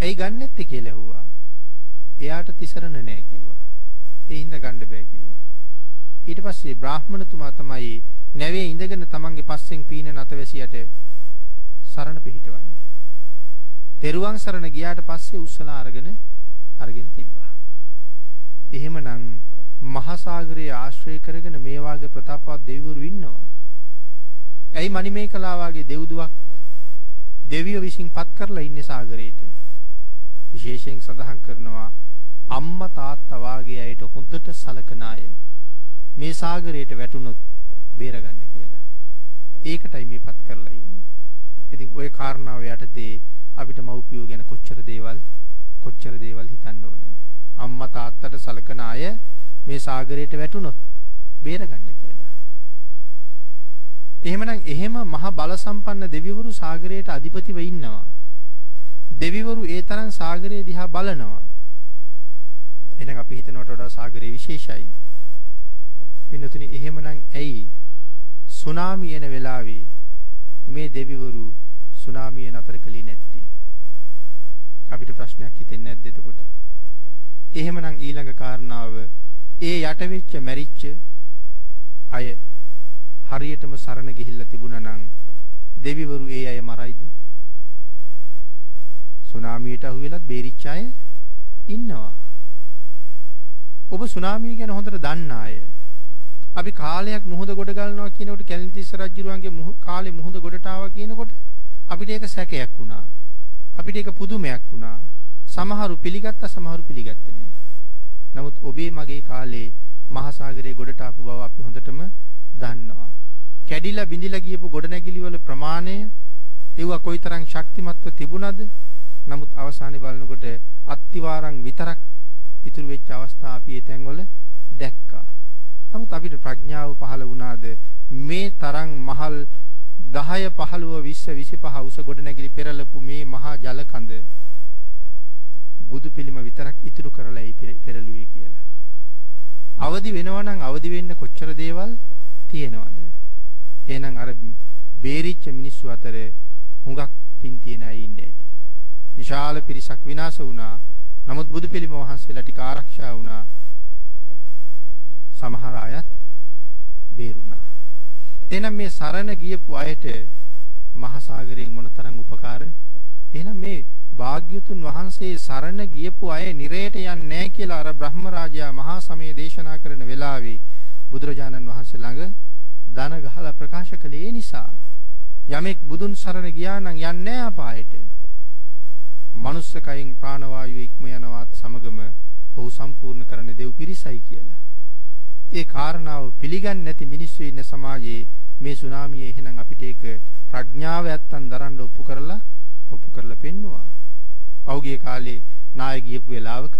Speaker 2: ඇයි ගන්නෙත් කියලා ඇහුවා. එයාට තිසරණ නෑ කිව්වා. ඒ හින්දා ගන්න බෑ කිව්වා. ඊට පස්සේ බ්‍රාහ්මණතුමා තමයි නැවේ ඉඳගෙන තමන්ගේ පස්සෙන් පීනන අතවැසියට සරණ පිහිටවන්නේ. තෙරුවන් සරණ ගියාට පස්සේ උස්සලා අරගෙන අරගෙන තිබ්බා. එහෙමනම් මහා සාගරයේ ආශ්‍රය කරගෙන මේ වාගේ ප්‍රතාපවත් දෙවිවරු ඉන්නවා. ඇයි මණිමේකලා වාගේ දෙව්දුවක් දෙවියෝ විසින් පත් කරලා ඉන්නේ සාගරේට? විශේෂයෙන් සඳහන් කරනවා අම්මා තාත්තා වාගේ අයට හොඳට සලකන අය මේ සාගරයට වැටුනොත් බේරගන්න කියලා. ඒකටයි මේ පත් කරලා ඉන්නේ. ඉතින් ওই කාරණාව යටතේ අපිට මව්පියෝ ගැන කොච්චර දේවල් කොච්චර දේවල් හිතන්න ඕනේද? අම්මා තාත්තට සලකන අය මේ සාගරයට වැටුනොත් බේරගන්න කියලා. එහෙමනම් එහෙම මහ බල සම්පන්න දෙවිවරු සාගරයට අධිපතිව ඉන්නවා. දෙවිවරු ඒ තරම් සාගරය දිහා බලනවා. එහෙනම් අපි හිතනවට වඩා සාගරය විශේෂයි. පින්නතුනි එහෙමනම් ඇයි සුනාමි එන වෙලාවේ මේ දෙවිවරු සුනාමිය නතර කළේ නැත්තේ? අපිට ප්‍රශ්නයක් හිතෙන්නේ නැද්ද එතකොට? එහෙමනම් ඊළඟ කාරණාව ඒ යට වෙච්ච මැරිච්ච අය හරියටම සරණ ගිහිල්ලා තිබුණා නම් දෙවිවරු ඒ අය මරයිද? සුනාමියට අහු වෙලත් බේරිච්ච අය ඉන්නවා. ඔබ සුනාමිය ගැන හොඳට දන්න අය. අපි කාලයක් මුහුද ගොඩ ගලනවා කියනකොට කැලණිතිස්ස රජුරුවන්ගේ කාලේ මුහුද ගොඩට ආවා කියනකොට අපිට ඒක සැකයක් වුණා. අපිට ඒක පුදුමයක් වුණා. සමහරු පිළිගත්තා සමහරු පිළිගත්තේ නැහැ. නමුත් ඔබේ මගේ කාලේ මහසાગරයේ ගොඩට ආපු බව අපි හොඳටම දන්නවා. කැඩිලා බිඳිලා ගියපු ගොඩනැගිලි වල ප්‍රමාණය ඒවා කොයිතරම් ශක්තිමත්ව තිබුණද? නමුත් අවසානයේ බලනකොට අත්තිවාරම් විතරක් ඉතුරු වෙච්ච අවස්ථා අපි ඒ තැන්වල දැක්කා. නමුත් අපිට ප්‍රඥාව පහළ වුණාද මේ තරම් මහල් 10 15 20 25 උස ගොඩනැගිලි පෙරලපු මේ මහා ජල කඳ බුදු පිළිම විතරක් ඉතුරු කරලායි පෙරළුවේ කියලා. අවදි වෙනවා නම් අවදි වෙන්න කොච්චර දේවල් තියෙනවද? එහෙනම් අර බේරිච්ච මිනිස්සු අතර හුඟක් පින් තියන අය ඉන්නේ ඇති. විශාල පිරිසක් විනාශ වුණා. නමුත් බුදු පිළිම වහන්සේලා ටික ආරක්ෂා වුණා. සමහර අයත් බේරුණා. එහෙනම් මේ සරණ ගියපු අයට මහසાગරයෙන් මොනතරම් උපකාර එහෙනම් මේ භාග්‍යතුන් වහන්සේ සරණ ගියපු අය නිරේට යන්නේ නැහැ කියලා අර බ්‍රහ්ම රාජයා මහා සමයේ දේශනා කරන වෙලාවේ බුදුරජාණන් වහන්සේ ළඟ දන ගහලා ප්‍රකාශ කළේ නිසා යමෙක් බුදුන් සරණ ගියා නම් යන්නේ නැහැ අපායට. මනුස්ස කයින් ප්‍රාණවායු ඉක්ම යනවත් සමගම ඔහු සම්පූර්ණ කරන දෙව් පිරිසයි කියලා. ඒ කාරණාව පිළිගන්නේ නැති මිනිස්සු ඉන්න සමාජයේ මේ සුනාමිය එහෙනම් අපිට ඒක ප්‍රඥාව ඇත්තන් දරන්න ඔප්පු කරලා ඔප්පු කරලා පෙන්නවා. පහුගිය කාලේ නාය ගියපු වෙලාවක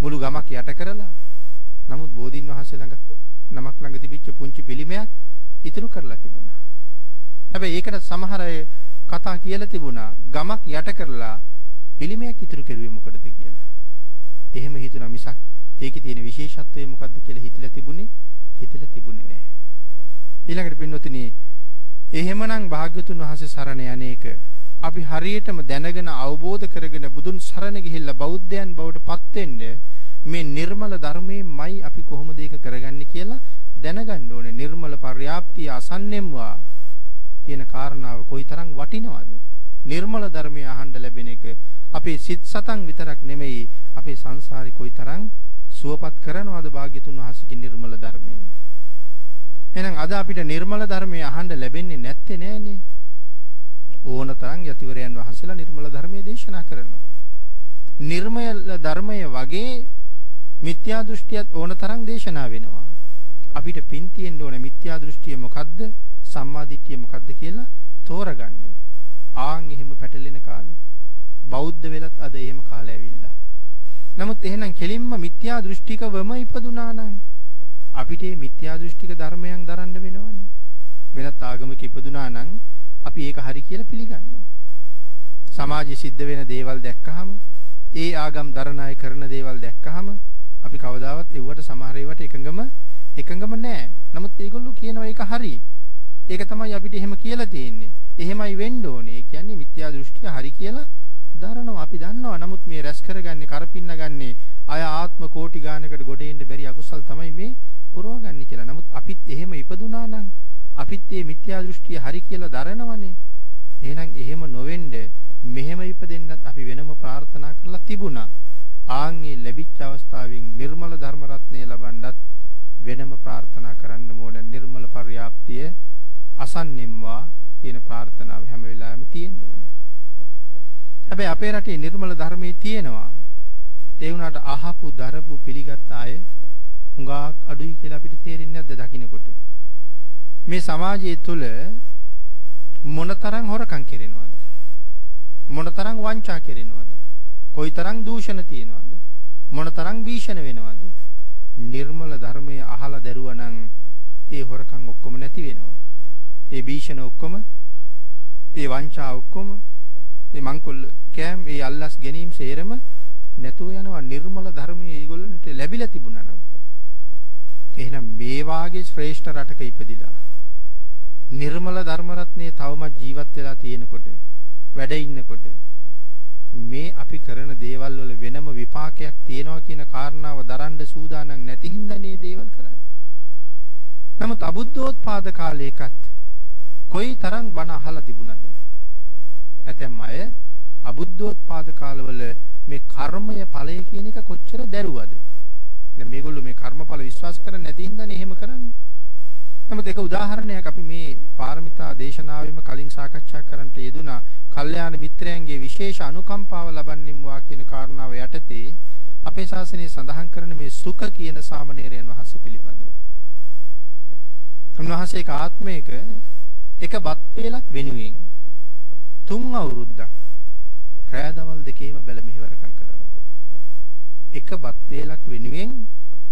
Speaker 2: මුළු ගමක් යට කරලා නමුත් බෝධින් වහන්සේ ළඟ නමක් ළඟ තිබිච්ච පුංචි පිළිමයක් ඉතුරු කරලා තිබුණා. හැබැයි ඒකට සමහර අය කතා කියලා තිබුණා ගමක් යට කරලා පිළිමයක් ඉතුරු කරුවේ මොකටද කියලා. එහෙම හිතුණා මිසක් ඒකේ තියෙන විශේෂත්වය මොකද්ද කියලා හිතලා තිබුණේ හිතලා තිබුණේ නැහැ. ඊළඟට පින්නොතිනි එහෙමනම් භාග්‍යතුන් වහන්සේ සරණ යන්නේක අපි හරියටම දැනගෙන අවබෝධ කරගෙන බුදුන් සරණ ගිහිල්ලා බෞද්ධයන් බවට පත් වෙන්න මේ නිර්මල ධර්මයෙන්මයි අපි කොහොමද ඒක කරගන්නේ කියලා දැනගන්න ඕනේ. නිර්මල පර්යාප්තිය අසන්නෙම්වා කියන කාරණාව කොයිතරම් වටිනවද? නිර්මල ධර්මය අහන්න ලැබෙන එක අපේ සිත් සතන් විතරක් නෙමෙයි අපේ සංසාරේ කොයිතරම් සුවපත් කරනවද භාග්‍යතුන් වහන්සේගේ නිර්මල ධර්මය. එහෙනම් අද අපිට නිර්මල ධර්මය අහන්න ලැබෙන්නේ නැත්තේ නෑනේ. ඕන තරම් යතිවරයන් වහන්සේලා නිර්මල ධර්මයේ දේශනා කරනවා. නිර්මල ධර්මය වගේ මිත්‍යා දෘෂ්ටියත් ඕන තරම් දේශනා වෙනවා. අපිට පින් තියෙන්න ඕන මිත්‍යා දෘෂ්ටිය මොකද්ද? සම්මා දිට්ඨිය මොකද්ද කියලා තෝරගන්න. ආන් එහෙම පැටලෙන කාලේ බෞද්ධ වෙලත් අද එහෙම කාලය ඇවිල්ලා. නමුත් එහෙනම් කෙලින්ම මිත්‍යා දෘෂ්ටිකවම ඉපදුනා නම් අපිට මේ මිත්‍යා දෘෂ්ටික ධර්මයන් දරන්න වෙනවනේ. වෙනත් ආගමක ඉපදුනා නම් අපි ඒක හරි කියලා පිළිගන්නවා. සමාජයේ සිද්ධ වෙන දේවල් දැක්කහම ඒ ආගම් දරන අය කරන දේවල් දැක්කහම අපි කවදාවත් ඒවට සමහර ඒවාට එකඟම එකඟම නැහැ. නමුත් ඒගොල්ලෝ කියනවා ඒක හරි. ඒක තමයි අපිට එහෙම කියලා තියෙන්නේ. එහෙමයි වෙන්න ඕනේ. ඒ කියන්නේ මිත්‍යා දෘෂ්ටිය හරි කියලා දරනවා අපි දන්නවා. නමුත් මේ රැස් කරගන්නේ කරපින්න ගන්නේ අය ආත්ම කෝටි ගානකට ගොඩ එන්න බැරි අකුසල් තමයි මේ පුරවගන්නේ කියලා. නමුත් අපිත් එහෙම ඉපදුනා නම් අපිත් මේ මිත්‍යා දෘෂ්ටිය හරි කියලා දරනවනේ. එහෙනම් එහෙම නොවෙන්න මෙහෙම ඉපදෙන්නත් අපි වෙනම ප්‍රාර්ථනා කරලා තිබුණා. ආන්ගේ ලැබිච්ච අවස්ථාවෙන් නිර්මල ධර්ම රත්නය ලබන්නත් වෙනම ප්‍රාර්ථනා කරන්න ඕන නිර්මල පරියාප්තිය අසන්නෙම්වා කියන ප්‍රාර්ථනාව හැම වෙලාවෙම තියෙන්න ඕනේ. හැබැයි අපේ රටේ නිර්මල ධර්මයේ තියෙනවා. ඒ වුණාට අහපු දරපු පිළිගත් අය හුඟක් අඩුයි කියලා අපිට තේරෙන්නේ නැද්ද දකින්නකොට? මේ සමාජය තුළ මොනතරම් හොරකම් කෙරෙනවද? මොනතරම් වංචා කෙරෙනවද? කොයිතරම් දූෂණ තියෙනවද? මොනතරම් භීෂණ වෙනවද? නිර්මල ධර්මයේ අහලා දරුවා නම් ඒ හොරකම් ඔක්කොම නැති වෙනවා. ඒ භීෂණ ඔක්කොම ඒ වංචා ඔක්කොම ඒ මංකොල්ල කෑම් ඒ අල්ලස් ගැනීම සේරම නැතුව යනවා නිර්මල ධර්මයේ ඒගොල්ලන්ට ලැබිලා තිබුණා නම්. එහෙනම් මේ වාගේ ශ්‍රේෂ්ඨ රටක ඉපදිලා නිර්මල ධර්ම රත්නයේ තවමත් ජීවත් වෙලා තියෙනකොට වැඩ ඉන්නකොට මේ අපි කරන දේවල් වල වෙනම විපාකයක් තියෙනවා කියන කාරණාව දරන්න සූදානම් නැති හින්දා මේ දේවල් කරන්නේ. නමුත් අබුද්ධෝත්පාද කාලයකත් කොයි තරම් බණ අහලා තිබුණද? ඇතැම් අය අබුද්ධෝත්පාද කාලවල මේ කර්මය ඵලය කියන එක කොච්චර දැරුවද? දැන් මේගොල්ලෝ මේ කර්මඵල විශ්වාස කරන්නේ නැති හින්දානේ එහෙම කරන්නේ. නමුත් ඒක උදාහරණයක් අපි මේ පාරමිතා දේශනාවෙම කලින් සාකච්ඡා කරන්නට යෙදුනා කල්යාණ මිත්‍රයන්ගේ විශේෂ අනුකම්පාව ලබන්නිම්වා කියන කාරණාව යටතේ අපේ ශාසනයේ සඳහන් කරන මේ සුඛ කියන සාමණේරයන් වහන්සේ පිළිබඳව. උන්වහන්සේක ආත්මයක එක බත් වේලක් වෙනුවෙන් තුන් අවුරුද්දක් රෑදවල් දෙකේම බැල මෙහෙවරකම් කරනවා. එක බත් වේලක් වෙනුවෙන්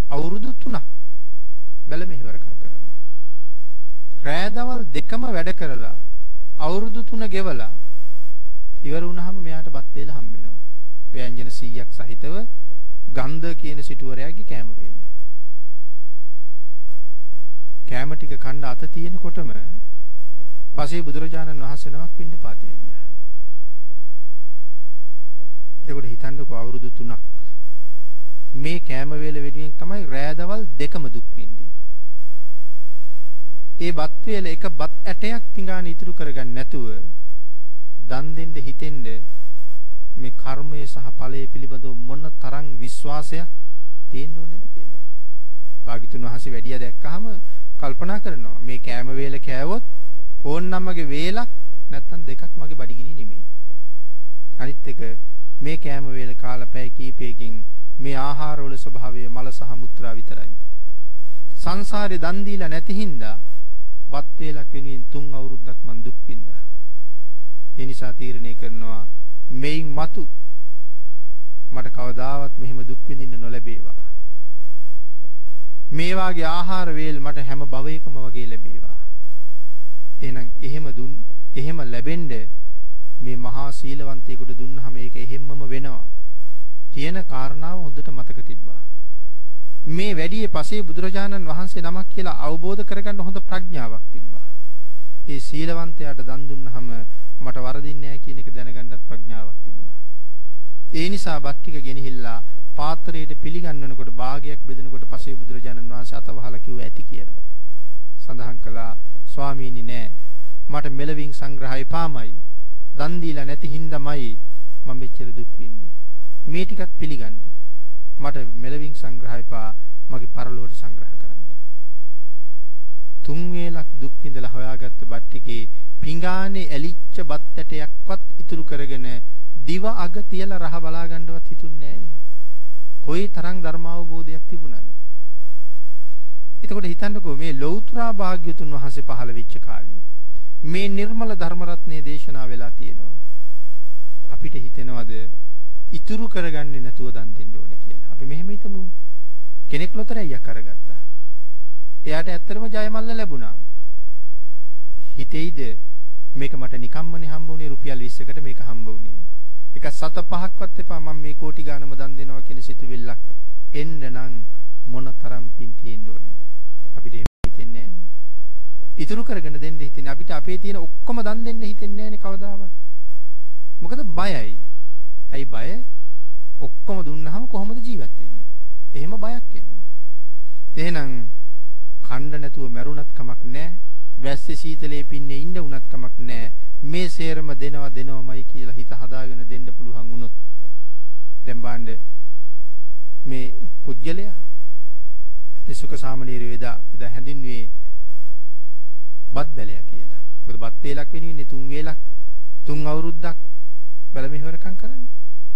Speaker 2: අවුරුදු 3ක් බැල මෙහෙවරකම් කරනවා. රෑදවල් දෙකම වැඩ කරලා අවුරුදු 3 ගෙවලා ඉවර වුණාම මෙයාට බත් වේල හම්බ වෙනවා. ව්‍යංජන 100ක් සහිතව ගන්ධ කියන සිටුවරයාගේ කෑම වේල. කෑම ටික කන්න අත තියෙනකොටම පසේ බුදුරජාණන් වහන්සේ නමක් පින්න පාතේ ගියා. එතකොට හිතන්නකෝ අවුරුදු 3ක් මේ කෑම වේල වෙනුවෙන් තමයි රෑදවල් දෙකම දුක් විඳින්නේ. ඒ බත් වේල එක බත් ඇටයක් පිඟාන ඉතුරු කරගන්න නැතුව දන් දෙන්න හිතෙන්න මේ කර්මය සහ ඵලය පිළිබඳව මොන තරම් විශ්වාසයක් තියෙන්න ඕනේද කියලා. භාග්‍යතුන් වහන්සේ වැඩිය දැක්කහම කල්පනා කරනවා මේ කෑම වේල කෑවොත් ඕන්නම්මගේ වේලක් නැත්තම් දෙකක් මගේ බඩගිනි නෙමෙයි. අනිත් එක මේ කෑම වේල කාලා පැය කීපයකින් මේ ආහාරවල ස්වභාවය මල සහ මුත්‍රා විතරයි. සංසාරේ දන් දීලා නැති හින්දා වත් වේලක් වෙනුවෙන් තුන් අවුරුද්දක් මං දුක් විඳා. ඒ නිසා තීරණය කරනවා මෙයින් මතු මට කවදාවත් මෙහෙම දුක් විඳින්න නොලැබේවා. මේ වාගේ ආහාර වේල් මට හැම භවයකම වගේ ලැබේවා. එහෙනම් එහෙම දුන් එහෙම ලැබෙන්න මේ මහා සීලවන්තයෙකුට දුන්නාම ඒක එහෙම්මම වෙනවා කියන කාරණාව හොඳට මතක තිබ්බා. මේ වැඩියේ පසේ බුදුරජාණන් වහන්සේ නමක් කියලා අවබෝධ කරගන්න හොඳ ප්‍රඥාවක් තිබ්බා. ඒ සීලවන්තයාට දන් දුන්නාම මට වරදින්නේ නැහැ කියන එක දැනගන්නත් ප්‍රඥාවක් තිබුණා. ඒ නිසා බත් ටික ගෙනහිල්ලා පාත්‍රයට පිළිගන්නනකොට භාගයක් බෙදනකොට පසේ බුදුරජාණන් වහන්සේ අතවහලා කිව්ව ඇති කියලා. සඳහන් කළා ස්වාමීනි නෑ මට මෙලවින් සංග්‍රහය පාමයි. දන් දීලා නැති හින්දාමයි මම මෙච්චර දුක් විඳින්නේ. මේ ටිකත් පිළිගන්න. මට මෙලවින් සංග්‍රහය පා මගේ පරලෝවට සංග්‍රහ කරන්න. තුන් වේලක් දුක් විඳලා හොයාගත්ත බත් ටිකේ පිඟානේ ඇලිච්ච බත් ඇටයක්වත් ඉතුරු කරගෙන දිව අග තියලා රහ බලා ගන්නවත් හිතුන්නේ නෑනේ. කොයි තරම් ධර්මාවබෝධයක් තිබුණාද? එතකොට හිතන්නකෝ මේ ලෞතුරා භාග්‍යතුන් වහන්සේ පහළ වෙච්ච කාලේ මේ නිර්මල ධර්ම රත්නයේ දේශනා වෙලා තියෙනවා. අපිට හිතෙනවද ඉතුරු කරගන්නේ නැතුව දන් දෙන්න ඕනේ කියලා. අපි මෙහෙම හිතමු. කෙනෙක් ලොතරැයියක් අරගත්තා. එයාට ඇත්තටම ජයමල්ල ලැබුණා. හිතෙයිද මේක මට නිකම්මනේ හම්බ වුණේ රුපියල් 20කට මේක හම්බ වුණේ. එක සත පහක්වත් එපා මම මේ කෝටි ගානම දන් දෙනවා කියන සිතුවිල්ලක් එන්න නම් මොන තරම් පින් තියෙන්න ඕනේද? අපිට හිතෙන්නේ නැහැ. ඉතුරු කරගෙන දෙන්න හිතෙන්නේ අපිට අපේ තියෙන ඔක්කොම දන් දෙන්න හිතෙන්නේ නැහැ කවදාවත්. මොකද බයයි. ඇයි බය? ඔක්කොම දුන්නාම කොහොමද ජීවත් වෙන්නේ? එහෙම බයක් එනවා. එහෙනම් කණ්ඩ නැතුව මැරුණත් කමක් නැහැ. වැස්සේ සීතලේ පින්නේ ඉන්න උනත් කමක් නැහැ. මේ සේරම දෙනවා දෙනවමයි කියලා හිත හදාගෙන දෙන්න පුළුවන් වුණොත් දැන් බලන්න මේ පුජ්‍යලයා ඒ සුඛ සාමණේරයෝ එදා එදා හැඳින්වුවේ බත් බැලය කියලා. මොකද බත් වේලක් වෙනුවෙන්නේ තුන් වේලක් තුන් අවුරුද්දක් බැල මෙහෙවරකම් කරන්නේ.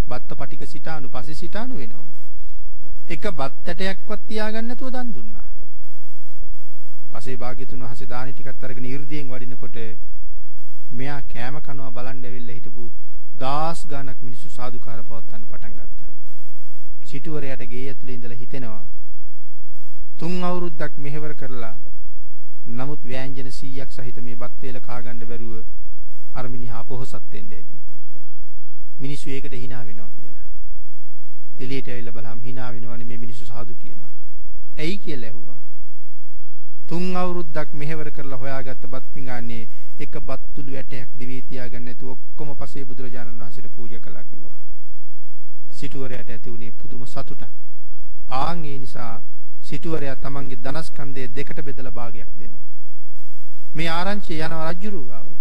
Speaker 2: බත්ත පටික සිතානු පස්සේ සිතානු වෙනවා. එක බත් ඇටයක්වත් තියාගන්න නැතුව දන් දුන්නා. පස්සේ භාග්‍යතුන් වහන්සේ දානි ටිකත් අරගෙන 이르දියෙන් වඩිනකොට මෙයා කෑම කනවා බලන් ඇවිල්ලා හිටපු දාස් ගානක් මිනිස්සු සාදුකාර පවත්වන්න පටන් ගත්තා. සිටුවරයාට ගේ ඇතුලේ ඉඳලා හිතෙනවා තුන් අවුරුද්දක් මෙහෙවර කරලා නමුත් ව්‍යංජන 100ක් සහිත මේ බත් වේල කා ගන්න බැරුව අර මිනිහා පොහසත් වෙන්න ඇති. මිනිස්සු ඒකට hina වෙනවා කියලා. එළියට ඇවිල්ලා බලහම hina වෙනවනේ මේ මිනිස්සු සාදු කියනවා. ඇයි කියලා ඇහුවා. තුන් අවුරුද්දක් මෙහෙවර කරලා හොයාගත්ත බත් පිඟානේ එක බත් තුළු ඇටයක් දිවේ තියාගන්න නැතුව ඔක්කොම පසේ බුදුරජාණන් වහන්සේට පූජා කළා කිව්වා. සිටුවරයට ඇති උනේ පුදුම සතුටක්. ආන් ඒ නිසා සිටුවරයා තමන්ගේ ධනස්කන්ධය දෙකට බෙදලා භාගයක් දෙනවා. මේ ආරංචිය යනවා රජුරු ගාවට.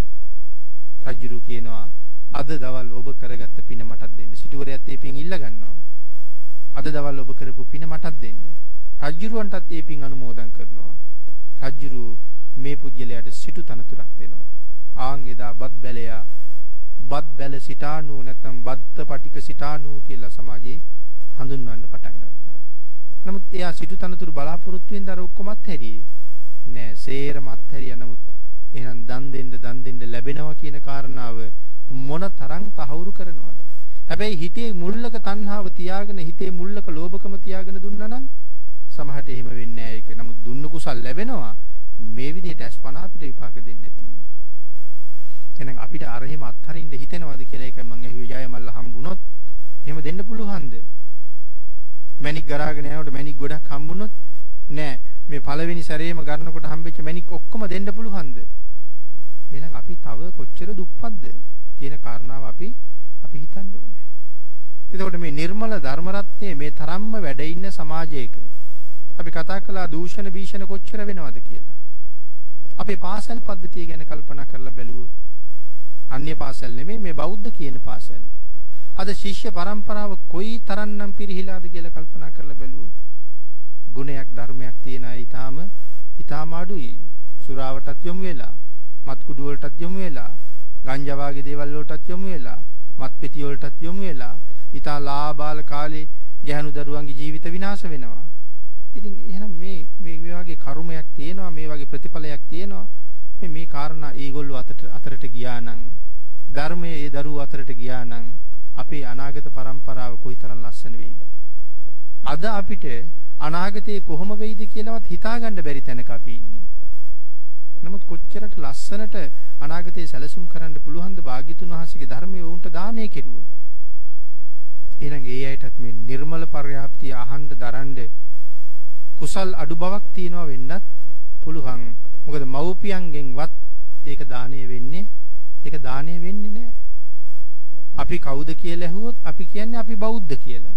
Speaker 2: රජුරු කියනවා අද දවල් ඔබ කරගත්ත පින මටත් දෙන්න. සිටුවරයාත් ඒ පින් ඉල්ල ගන්නවා. අද දවල් ඔබ කරපු පින මටත් දෙන්න. රජුරුවන්ටත් ඒ පින් අනුමෝදන් කරනවා. රජුරු මේ පුජ්‍යලයට සිටු තනතුරක් දෙනවා. ආන් එදා බත් බැලයා බත් බැල සිතානු නැත්නම් බද්ද පටික සිතානු කියලා සමාජයේ හඳුන්වන්න පටන් ගත්තා. නමුත් එයා සිටු තනතුරු බලාපොරොත්තු වෙන දර ඔක්කොමත් හැරියේ නෑ සේරමත් හැරියා. නමුත් එහෙනම් දන් දෙන්න දන් දෙන්න ලැබෙනවා කියන කාරණාව මොන තරම් තහවුරු කරනවද? හැබැයි හිතේ මුල්ලක තණ්හාව තියාගෙන හිතේ මුල්ලක ලෝභකම තියාගෙන දුන්නා නම් සමහරට එහෙම වෙන්නේ නැහැ ඒක. නමුත් දුන්න කුසල් ලැබෙනවා. මේ විදිහට අස්පන අපිට විපාක දෙන්නේ නැති. එහෙනම් අපිට අර එහෙම අත්හරින්න හිතෙනවද කියලා එක මම ඇහුවේ ජයමල්ල හම්බුනොත් එහෙම දෙන්න පුළුවන්ද? මැණික් ගරාගෙන යනකොට මැණික් ගොඩක් හම්බුනොත් නෑ මේ පළවෙනි සැරේම ගන්නකොට හම්බෙච්ච මැණික් ඔක්කොම දෙන්න පුළුවන්ද? එහෙනම් අපි තව කොච්චර දුප්පත්ද කියන කාරණාව අපි අපි හිතන්න ඕනේ. එතකොට මේ නිර්මල ධර්ම රත්නයේ මේ තරම්ම වැඩ ඉන්න සමාජයක අපි කතා කළා දූෂණ භීෂණ කොච්චර වෙනවද කියලා. අපේ පාසල් පද්ධතිය ගැන කල්පනා කරලා බැලුවොත් අන්‍ය පාසල් නෙමෙයි මේ බෞද්ධ කියන පාසල්. අද ශිෂ්‍ය පරම්පරාව කොයි තරම්නම් පිරිහිලාද කියලා කල්පනා කරලා බැලුවොත් ගුණයක් ධර්මයක් තියෙන අය ඊටාම ඊටාම අඩුයි. සුරාවටත් යොමු වෙලා, මත්කුඩු වලටත් යොමු වෙලා, ගංජා වගේ දේවල් වලටත් යොමු වෙලා, මත්පෙති වලටත් යොමු වෙලා, ඊටා ලාබාල කාලේ ගැහණු දරුවන්ගේ ජීවිත විනාශ වෙනවා. ඉතින් එහෙනම් මේ මේ වගේ කර්මයක් තියෙනවා මේ වගේ ප්‍රතිඵලයක් තියෙනවා මේ මේ කාරණා ඒගොල්ලෝ අතට අතරට ගියා නම් ධර්මයේ ඒ දරුවෝ අතරට ගියා නම් අපේ අනාගත પરම්පරාව කොයිතරම් ලස්සන වෙයිද අද අපිට අනාගතේ කොහොම වෙයිද කියලාවත් හිතාගන්න බැරි තැනක අපි ඉන්නේ නමුත් කොච්චරට ලස්සනට අනාගතේ සැලසුම් කරන්න පුළුවන්ද භාග්‍යතුන් වහන්සේගේ ධර්මයේ උන්ට දානය කෙරුවොත් එහෙනම් ඒ අයටත් මේ නිර්මල පර්යාප්තිය අහන්න දරන්න කුසල් අඩු බවක් තියෙනවා වෙන්නත් පුළුවන්. මොකද මව්පියන්ගෙන්වත් ඒක දාණය වෙන්නේ ඒක දාණය වෙන්නේ නැහැ. අපි කවුද කියලා ඇහුවොත් අපි කියන්නේ අපි බෞද්ධ කියලා.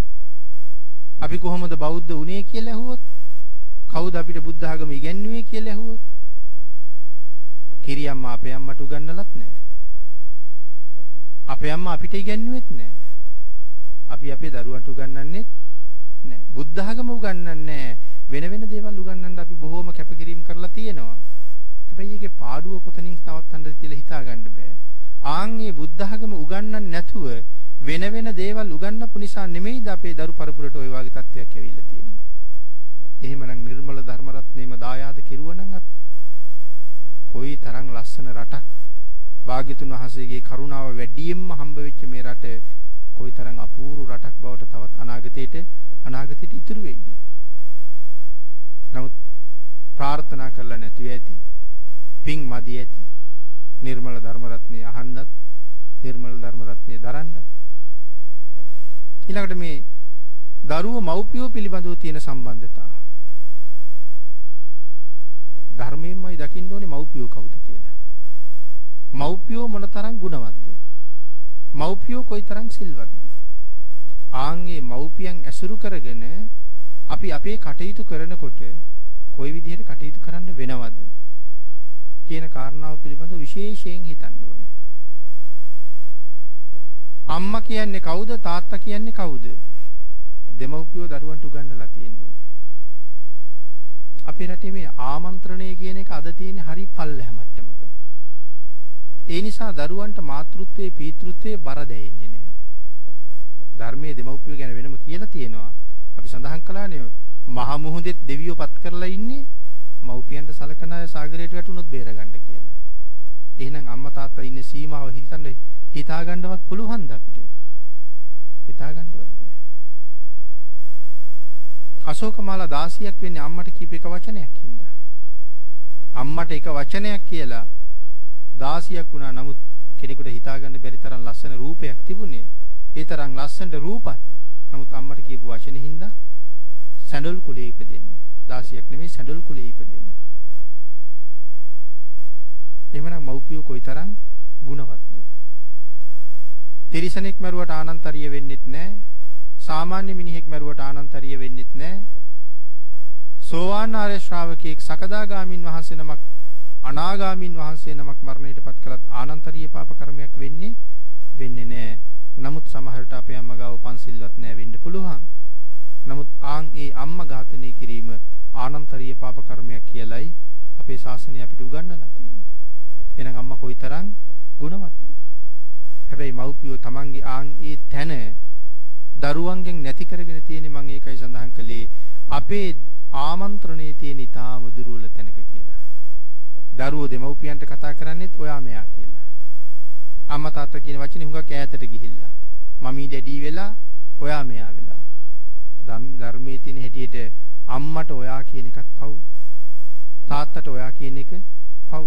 Speaker 2: අපි කොහොමද බෞද්ධ වුණේ කියලා ඇහුවොත් කවුද අපිට බුද්ධ ආගම ඉගැන්වුවේ කියලා ඇහුවොත් කිරියම්මා අපේ අම්මට උගන්නලත් නැහැ. අපේ අම්මා අපිට ඉගැන්වුවෙත් නැහැ. අපි අපේ දරුවන්ට උගන්වන්නෙත් නැහැ. බුද්ධ ආගම උගන්වන්නේ නැහැ. වෙන වෙන දේවල් උගන්වන්න අපි බොහෝම කැපකිරීම කරලා තියෙනවා. හැබැයි ඒකේ පාඩුව කොතනින් නවත්තන්නද කියලා හිතා ගන්න බෑ. ආන්ගේ බුද්ධ ධර්ම උගන්වන්නේ නැතුව වෙන වෙන දේවල් උගන්වපු නිසා නෙමෙයිද අපේ දරු පරපුරට ওই වගේ තත්ත්වයක් ඇවිල්ලා තියෙන්නේ. එහෙමනම් නිර්මල ධර්ම රත්නේම දායාද කෙරුවනම් අපි කොයි තරම් ලස්සන රටක් භාග්‍යතුන් වහන්සේගේ කරුණාව වැඩියෙන්ම හම්බ වෙච්ච මේ රට කොයි තරම් අපූර්ව රටක් බවට තවත් අනාගතයට අනාගතයට ඉතුරු වෙයිද නමුත් ප්‍රාර්ථනා කරලා නැතුව ඇති. පිං මදි ඇති. නිර්මල ධර්ම රත්නය අහන්නත් නිර්මල ධර්ම රත්නය දරන්න. ඊළඟට මේ දරුව මව්පියෝ පිළිබඳව තියෙන සම්බන්ධතාව. ධර්මයෙන්මයි දකින්න ඕනේ මව්පියෝ කවුද කියලා. මව්පියෝ මොනතරම් ගුණවත්ද? මව්පියෝ කොයිතරම් සිල්වත්ද? ආන්ගේ මව්පියන් ඇසුරු කරගෙන අපි අපේ කටයුතු කරනකොට කොයි විදිහට කටයුතු කරන්න වෙනවද කියන කාරණාව පිළිබඳව විශේෂයෙන් හිතන්න ඕනේ. අම්මා කියන්නේ කවුද තාත්තා කියන්නේ කවුද? දෙමව්පියෝ දරුවන්ට උගන්වලා තියෙන්න ඕනේ. අපේ රටේ මේ ආමන්ත්‍රණය කියන එක අද තියෙන හරි පල්ලෙහ මට්ටමක. ඒ නිසා දරුවන්ට මාතෘත්වයේ පීතෘත්වයේ බර දැනෙන්නේ නැහැ. ධර්මයේ දෙමව්පියෝ ගැන වෙනම කියලා තියෙනවා. අපි සඳහන් කළානේ මහ මුහුදෙත් දෙවියෝ පත් කරලා ඉන්නේ මව්පියන්ට සලකන අය සාගරයට වැටුනොත් බේරගන්න කියලා. එහෙනම් අම්මා තාත්තා ඉන්නේ සීමාව හිතන්න හිතාගන්නවත් පුළුවන්ද අපිට? හිතාගන්නවත් බෑ. අශෝකමාලා 16ක් වෙන්නේ අම්මට කීප එක වචනයක් හින්දා. අම්මට එක වචනයක් කියලා 16ක් වුණා නමුත් කෙනෙකුට හිතාගන්න බැරි තරම් ලස්සන රූපයක් තිබුණේ. ඒ තරම් ලස්සන රූපත්. නමුත් අම්මට කියපු වචනේ හින්දා සැඬොල් කුලේ ඉපදෙන්නේ. 16ක් නෙමෙයි සැඬොල් කුලේ ඉපදෙන්නේ. එහෙමනම් මව්පියෝ කොයිතරම් ගුණවත්ද? තිරිසනෙක් මරුවට ආනන්තරිය වෙන්නෙත් නැහැ. සාමාන්‍ය මිනිහෙක් මරුවට ආනන්තරිය වෙන්නෙත් නැහැ. සෝවාන් ආර්ය ශ්‍රාවකෙක් සකදාගාමින් වහන්සේ නමක් අනාගාමින් වහන්සේ නමක් මරණයටපත් කළත් ආනන්තරීය පාප කර්මයක් වෙන්නේ වෙන්නේ නැහැ. නමුත් සමහරට අපේ අම්මා ගාව පන්සිල්වත් නැහැ වෙන්න පුළුවන්. නමුත් ආන් ඒ අම්මා ඝාතනය කිරීම ආනන්තරීය පාප කර්මයක් කියලයි අපේ ශාසනය අපිට උගන්වලා තියෙන්නේ. එහෙනම් අම්මා කොයිතරම් ගුණවත්ද? හැබැයි මව්පියෝ Tamange ආන් ඒ තැන දරුවන්ගෙන් නැති කරගෙන තියෙන්නේ මම ඒකයි සඳහන් කළේ අපේ ආමන්ත්‍රණයේ තියෙන ඊටාම දුර්වල තැනක කියලා. දරුවෝ දෙමව්පියන්ට කතා කරන්නේත් ඔයා මෙයා කියලා. අම්මා තාත්තා කියන වචනේ හුඟක් ඈතට ගිහිල්ලා. මමී ඩැඩි වෙලා ඔයා මෙයා වෙලා. ධර්මයේ තියෙන හැටියට අම්මට ඔයා කියන එකත් පව්. තාත්තට ඔයා කියන එක පව්.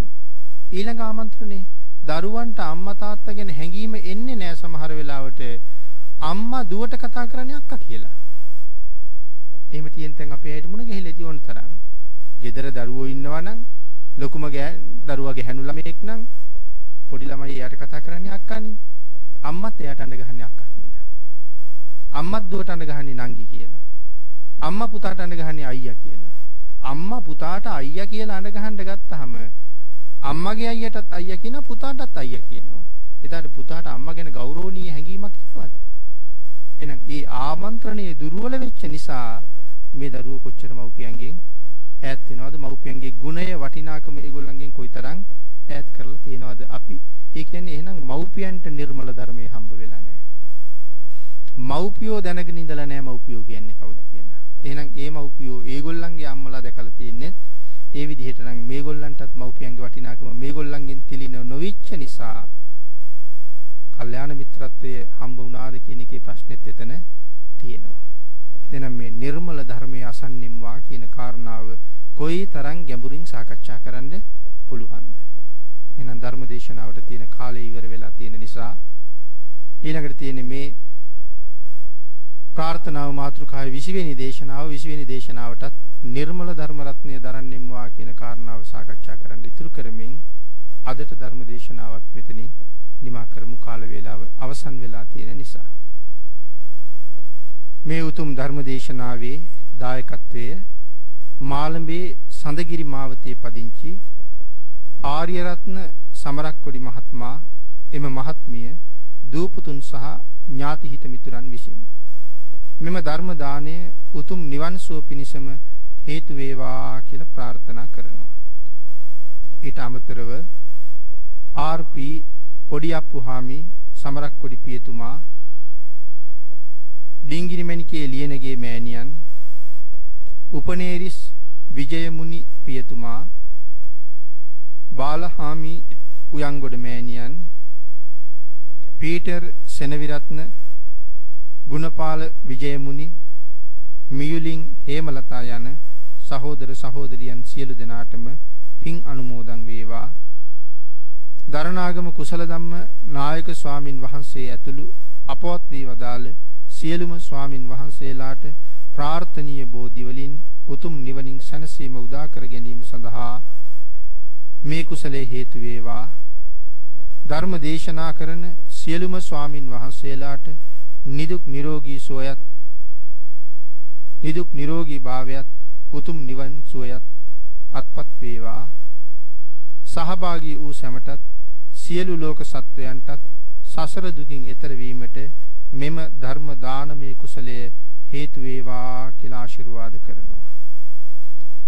Speaker 2: ඊළඟ ආමන්ත්‍රණේ දරුවන්ට අම්මා තාත්තා ගැන හැඟීම එන්නේ නෑ සමහර වෙලාවට අම්මා දුවට කතා කරන්නේ අක්කා කියලා. එහෙම තියෙන තැන් අපේ ඇයිට මුණ ගහලා ඇති ඕන තරම්. ගෙදර දරුවෝ ඉන්නවනම් ලොකුම දරුවාගේ හැනු ළමයෙක් නම් පොඩි ළමයි එයාට කතා කරන්නේ අක්කානේ. අම්මත් එයාට අඬ ගහන්නේ අක්කා කියලා. අම්මත් දුවට අඬ ගහන්නේ නංගි කියලා. අම්මා පුතාට අඬ ගහන්නේ අයියා කියලා. අම්මා පුතාට අයියා කියලා අඬ ගහන්න ගත්තාම අම්මගේ අයියටත් අයියා කියනවා පුතාටත් අයියා කියනවා. එතකොට පුතාට අම්මා ගැන ගෞරවණීය හැඟීමක් එනවද? එහෙනම් ඒ ආමන්ත්‍රණයේ දුර්වල වෙච්ච නිසා මේ දරුවෝ කොච්චර මව්පියන්ගෙන් ඈත් වෙනවද? මව්පියන්ගේ ගුණය වටිනාකම ඒගොල්ලන්ගෙන් කොයිතරම් ඈත් කරලා තියෙනවද අපි? ඒ කියන්නේ එහෙනම් මව්පියන්ට නිර්මල ධර්මයේ හම්බ වෙලා නැහැ. මව්පියෝ දැනගෙන ඉඳලා නැහැ මව්පියෝ කියන්නේ කවුද කියලා. එහෙනම් ඒ මව්පියෝ ඒගොල්ලන්ගේ අම්මලා දැකලා තියෙන්නේ ඒ විදිහට නම් මේගොල්ලන්ටත් මව්පියන්ගේ වටිනාකම මේගොල්ලන්ගෙන් තිලින නොවිච්ච නිසා කල්යාණ මිත්‍රත්වයේ හම්බ වුණාද කියන එකේ ප්‍රශ්නෙත් එතන තියෙනවා. එහෙනම් මේ නිර්මල ධර්මයේ අසන්නිම්වා කියන කාරණාව කොයි තරම් ගැඹුරින් සාකච්ඡා කරන්න පුළුවන්ද? එහෙනම් ධර්ම දේශනාවට තියෙන කාලය ඉවර වෙලා තියෙන නිසා ඊළඟට තියෙන්නේ මේ ප්‍රාර්ථනාව මාතෘකාවේ 20 වෙනි දේශනාව 20 වෙනි දේශනාවටත් නිර්මල ධර්ම රත්නය දරන්නෙම්වා කියන කාරණාව සාකච්ඡා කරන්න ඉතුරු කරමින් අදට ධර්ම දේශනාවක් මෙතනින් නිමා කරමු. කාල වේලාව අවසන් වෙලා තියෙන නිසා. මේ උතුම් ධර්ම දේශනාවේ දායකත්වයේ මාළඹේ සඳගිරි මාවතේ පදිංචි ආර්ය රත්න සමරක්කොඩි මහත්මයා එම මහත්මිය දූපුතුන් සහ ඥාති හිත මිතුරන් විසිනි මෙම ධර්ම දාණය උතුම් නිවන් සුව පිණිසම හේතු වේවා කියලා ප්‍රාර්ථනා කරනවා. ඊට අමතරව ආර්.පී. පොඩියප්පුහාමි සමරක්කොඩි පියතුමා ඩිංගිරිමණිකේ ලියනගේ මෑණියන් උපනේරිස් විජයමුනි පියතුමා බාලහාමි උයන්ගොඩ මෑණියන් පීටර් සෙනවිරත්න ගුණපාල විජයමුනි මියුලින් හේමලතා යන සහෝදර සහෝදරියන් සියලු දෙනාටම පින් අනුමෝදන් වේවා. දරණාගම කුසල ධම්ම නායක ස්වාමින් වහන්සේ ඇතුළු අපවත් වී වදාළ සියලුම ස්වාමින් වහන්සේලාට ප්‍රාර්ථනීය බෝධි වලින් උතුම් නිවනින් සැනසීම උදා කර ගැනීම සඳහා මේ කුසලයේ හේතු වේවා. ධර්ම දේශනා කරන සියලුම ස්වාමින් වහන්සේලාට නිදුක් නිරෝගී සුවයත් නිදුක් නිරෝගී භාවයත් උතුම් නිවන් සුවයත් අත්පත් වේවා. සහභාගී වූ සැමටත් සියලු ලෝක සත්වයන්ටත් සසර දුකින් එතර වීමට මෙම ධර්ම දානමේ කුසලය හේතු වේවා කියලා ආශිර්වාද කරනවා.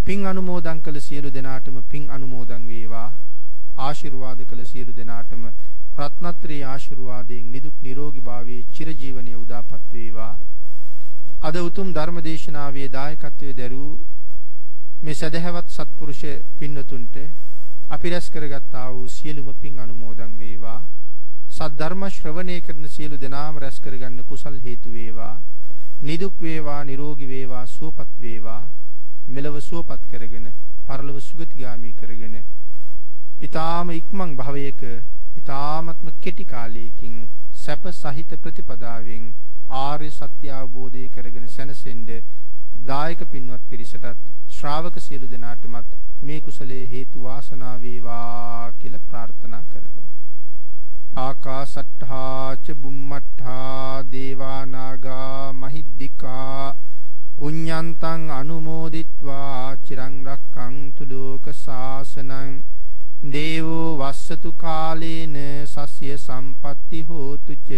Speaker 2: පින් අනුමෝදන් කළ සියලු දෙනාටම පින් අනුමෝදන් වේවා. ආශිර්වාද කළ සියලු දෙනාටම රත්නත්‍රී ආශිර්වාදයෙන් නිදුක් නිරෝගී භාවයේ චිරජීවනයේ උදාපත් වේවා. අද උතුම් ධර්ම දේශනාවේ දායකත්වයේ දරූ මේ සදහැවත් සත්පුරුෂ පින්නතුන්ට අපි රැස් කරගත්තා වූ සියලුම පින් අනුමෝදන් වේවා. සද්ධර්ම ශ්‍රවණය කරන සියලු දෙනාම රැස් කරගන්න කුසල් හේතු වේවා. නිදුක් වේවා නිරෝගී වේවා සුවපත් වේවා. මෙලව සුවපත් කරගෙන පරලොව සුගතිගාමි කරගෙන ඊ타ම ඉක්මන් භවයක ඊ타ත්ම කෙටි කාලයකින් සැප සහිත ප්‍රතිපදාවෙන් ආර්ය සත්‍ය අවබෝධය කරගෙන සැනසෙන්න දායක පින්වත් පිරිසටත් ශ්‍රාවක සියලු දෙනාටමත් මේ කුසලයේ හේතු වාසනා වේවා කියලා ප්‍රාර්ථනා කරනවා. ආකාසට්ඨා ච බුම්මට්ඨා දේවා නාග මහිද්దికා පුඤ්ඤන්තං අනුමෝදිත්වා චිරං රක්ඛන්තු ලෝක සාසනං දේවෝ වස්සතු කාලේන සස්ය සම්පatti හෝතු ච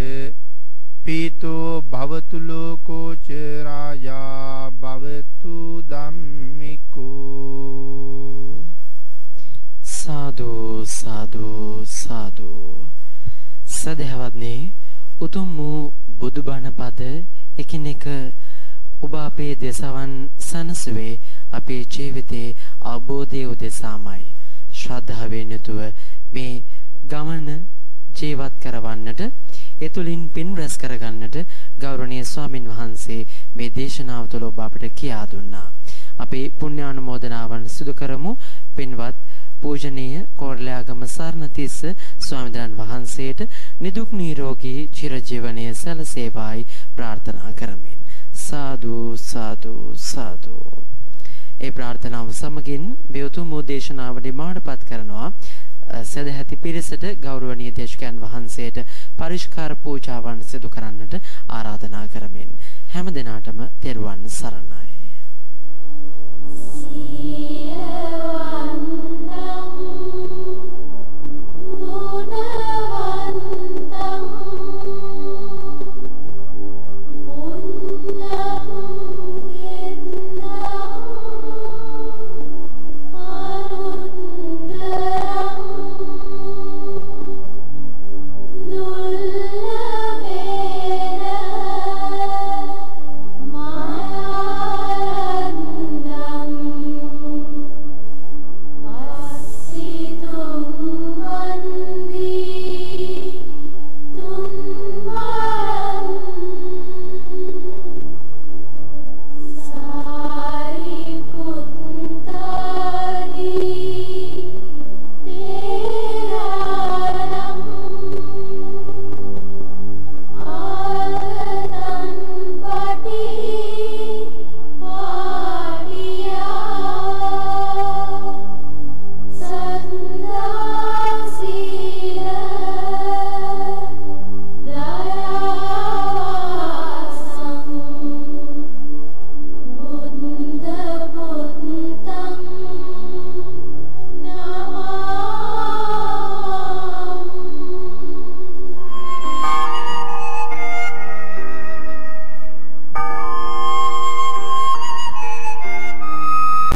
Speaker 2: පීතෝ භවතු ලෝකෝ ච රාජා භවතු ධම්මිකෝ
Speaker 1: සාදු සාදු සාදු. සදහවත්නි උතුම් වූ බුදුබණ පද එකිනෙක ඔබ අපේ දේශවන් සනසුවේ අපේ ජීවිතයේ අවබෝධය උදෙසාමයි. ශ්‍රද්ධාවෙන් යුතුව මේ ගමන ජීවත් කරවන්නට ඒ තුලින් පින් රැස් කරගන්නට ගෞරවනීය ස්වාමින් වහන්සේ මේ දේශනාව තුළ ඔබ අපට කියා දුන්නා. අපි පුණ්‍යානුමෝදනාවන් සිදු කරමු. පින්වත් පූජනීය කෝරළයාගම සරණතිස්ස ස්වාමීන් වහන්සේට නිදුක් නිරෝගී චිරජීවනයේ සැලසේවායි ප්‍රාර්ථනා කරමින් සාදු සාදු සාදු ඒ ප්‍රාර්ථනාව සමගින් මේ උතුම් දේශනාව නිමාඩපත් කරනවා සදැහැති පිරිසට ගෞරවනීය දේශකයන් වහන්සේට පරිස්කාර පූජාවන් සිදු කරන්නට ආරාධනා කරමින් හැම දිනාටම තෙරුවන් සරණයි. See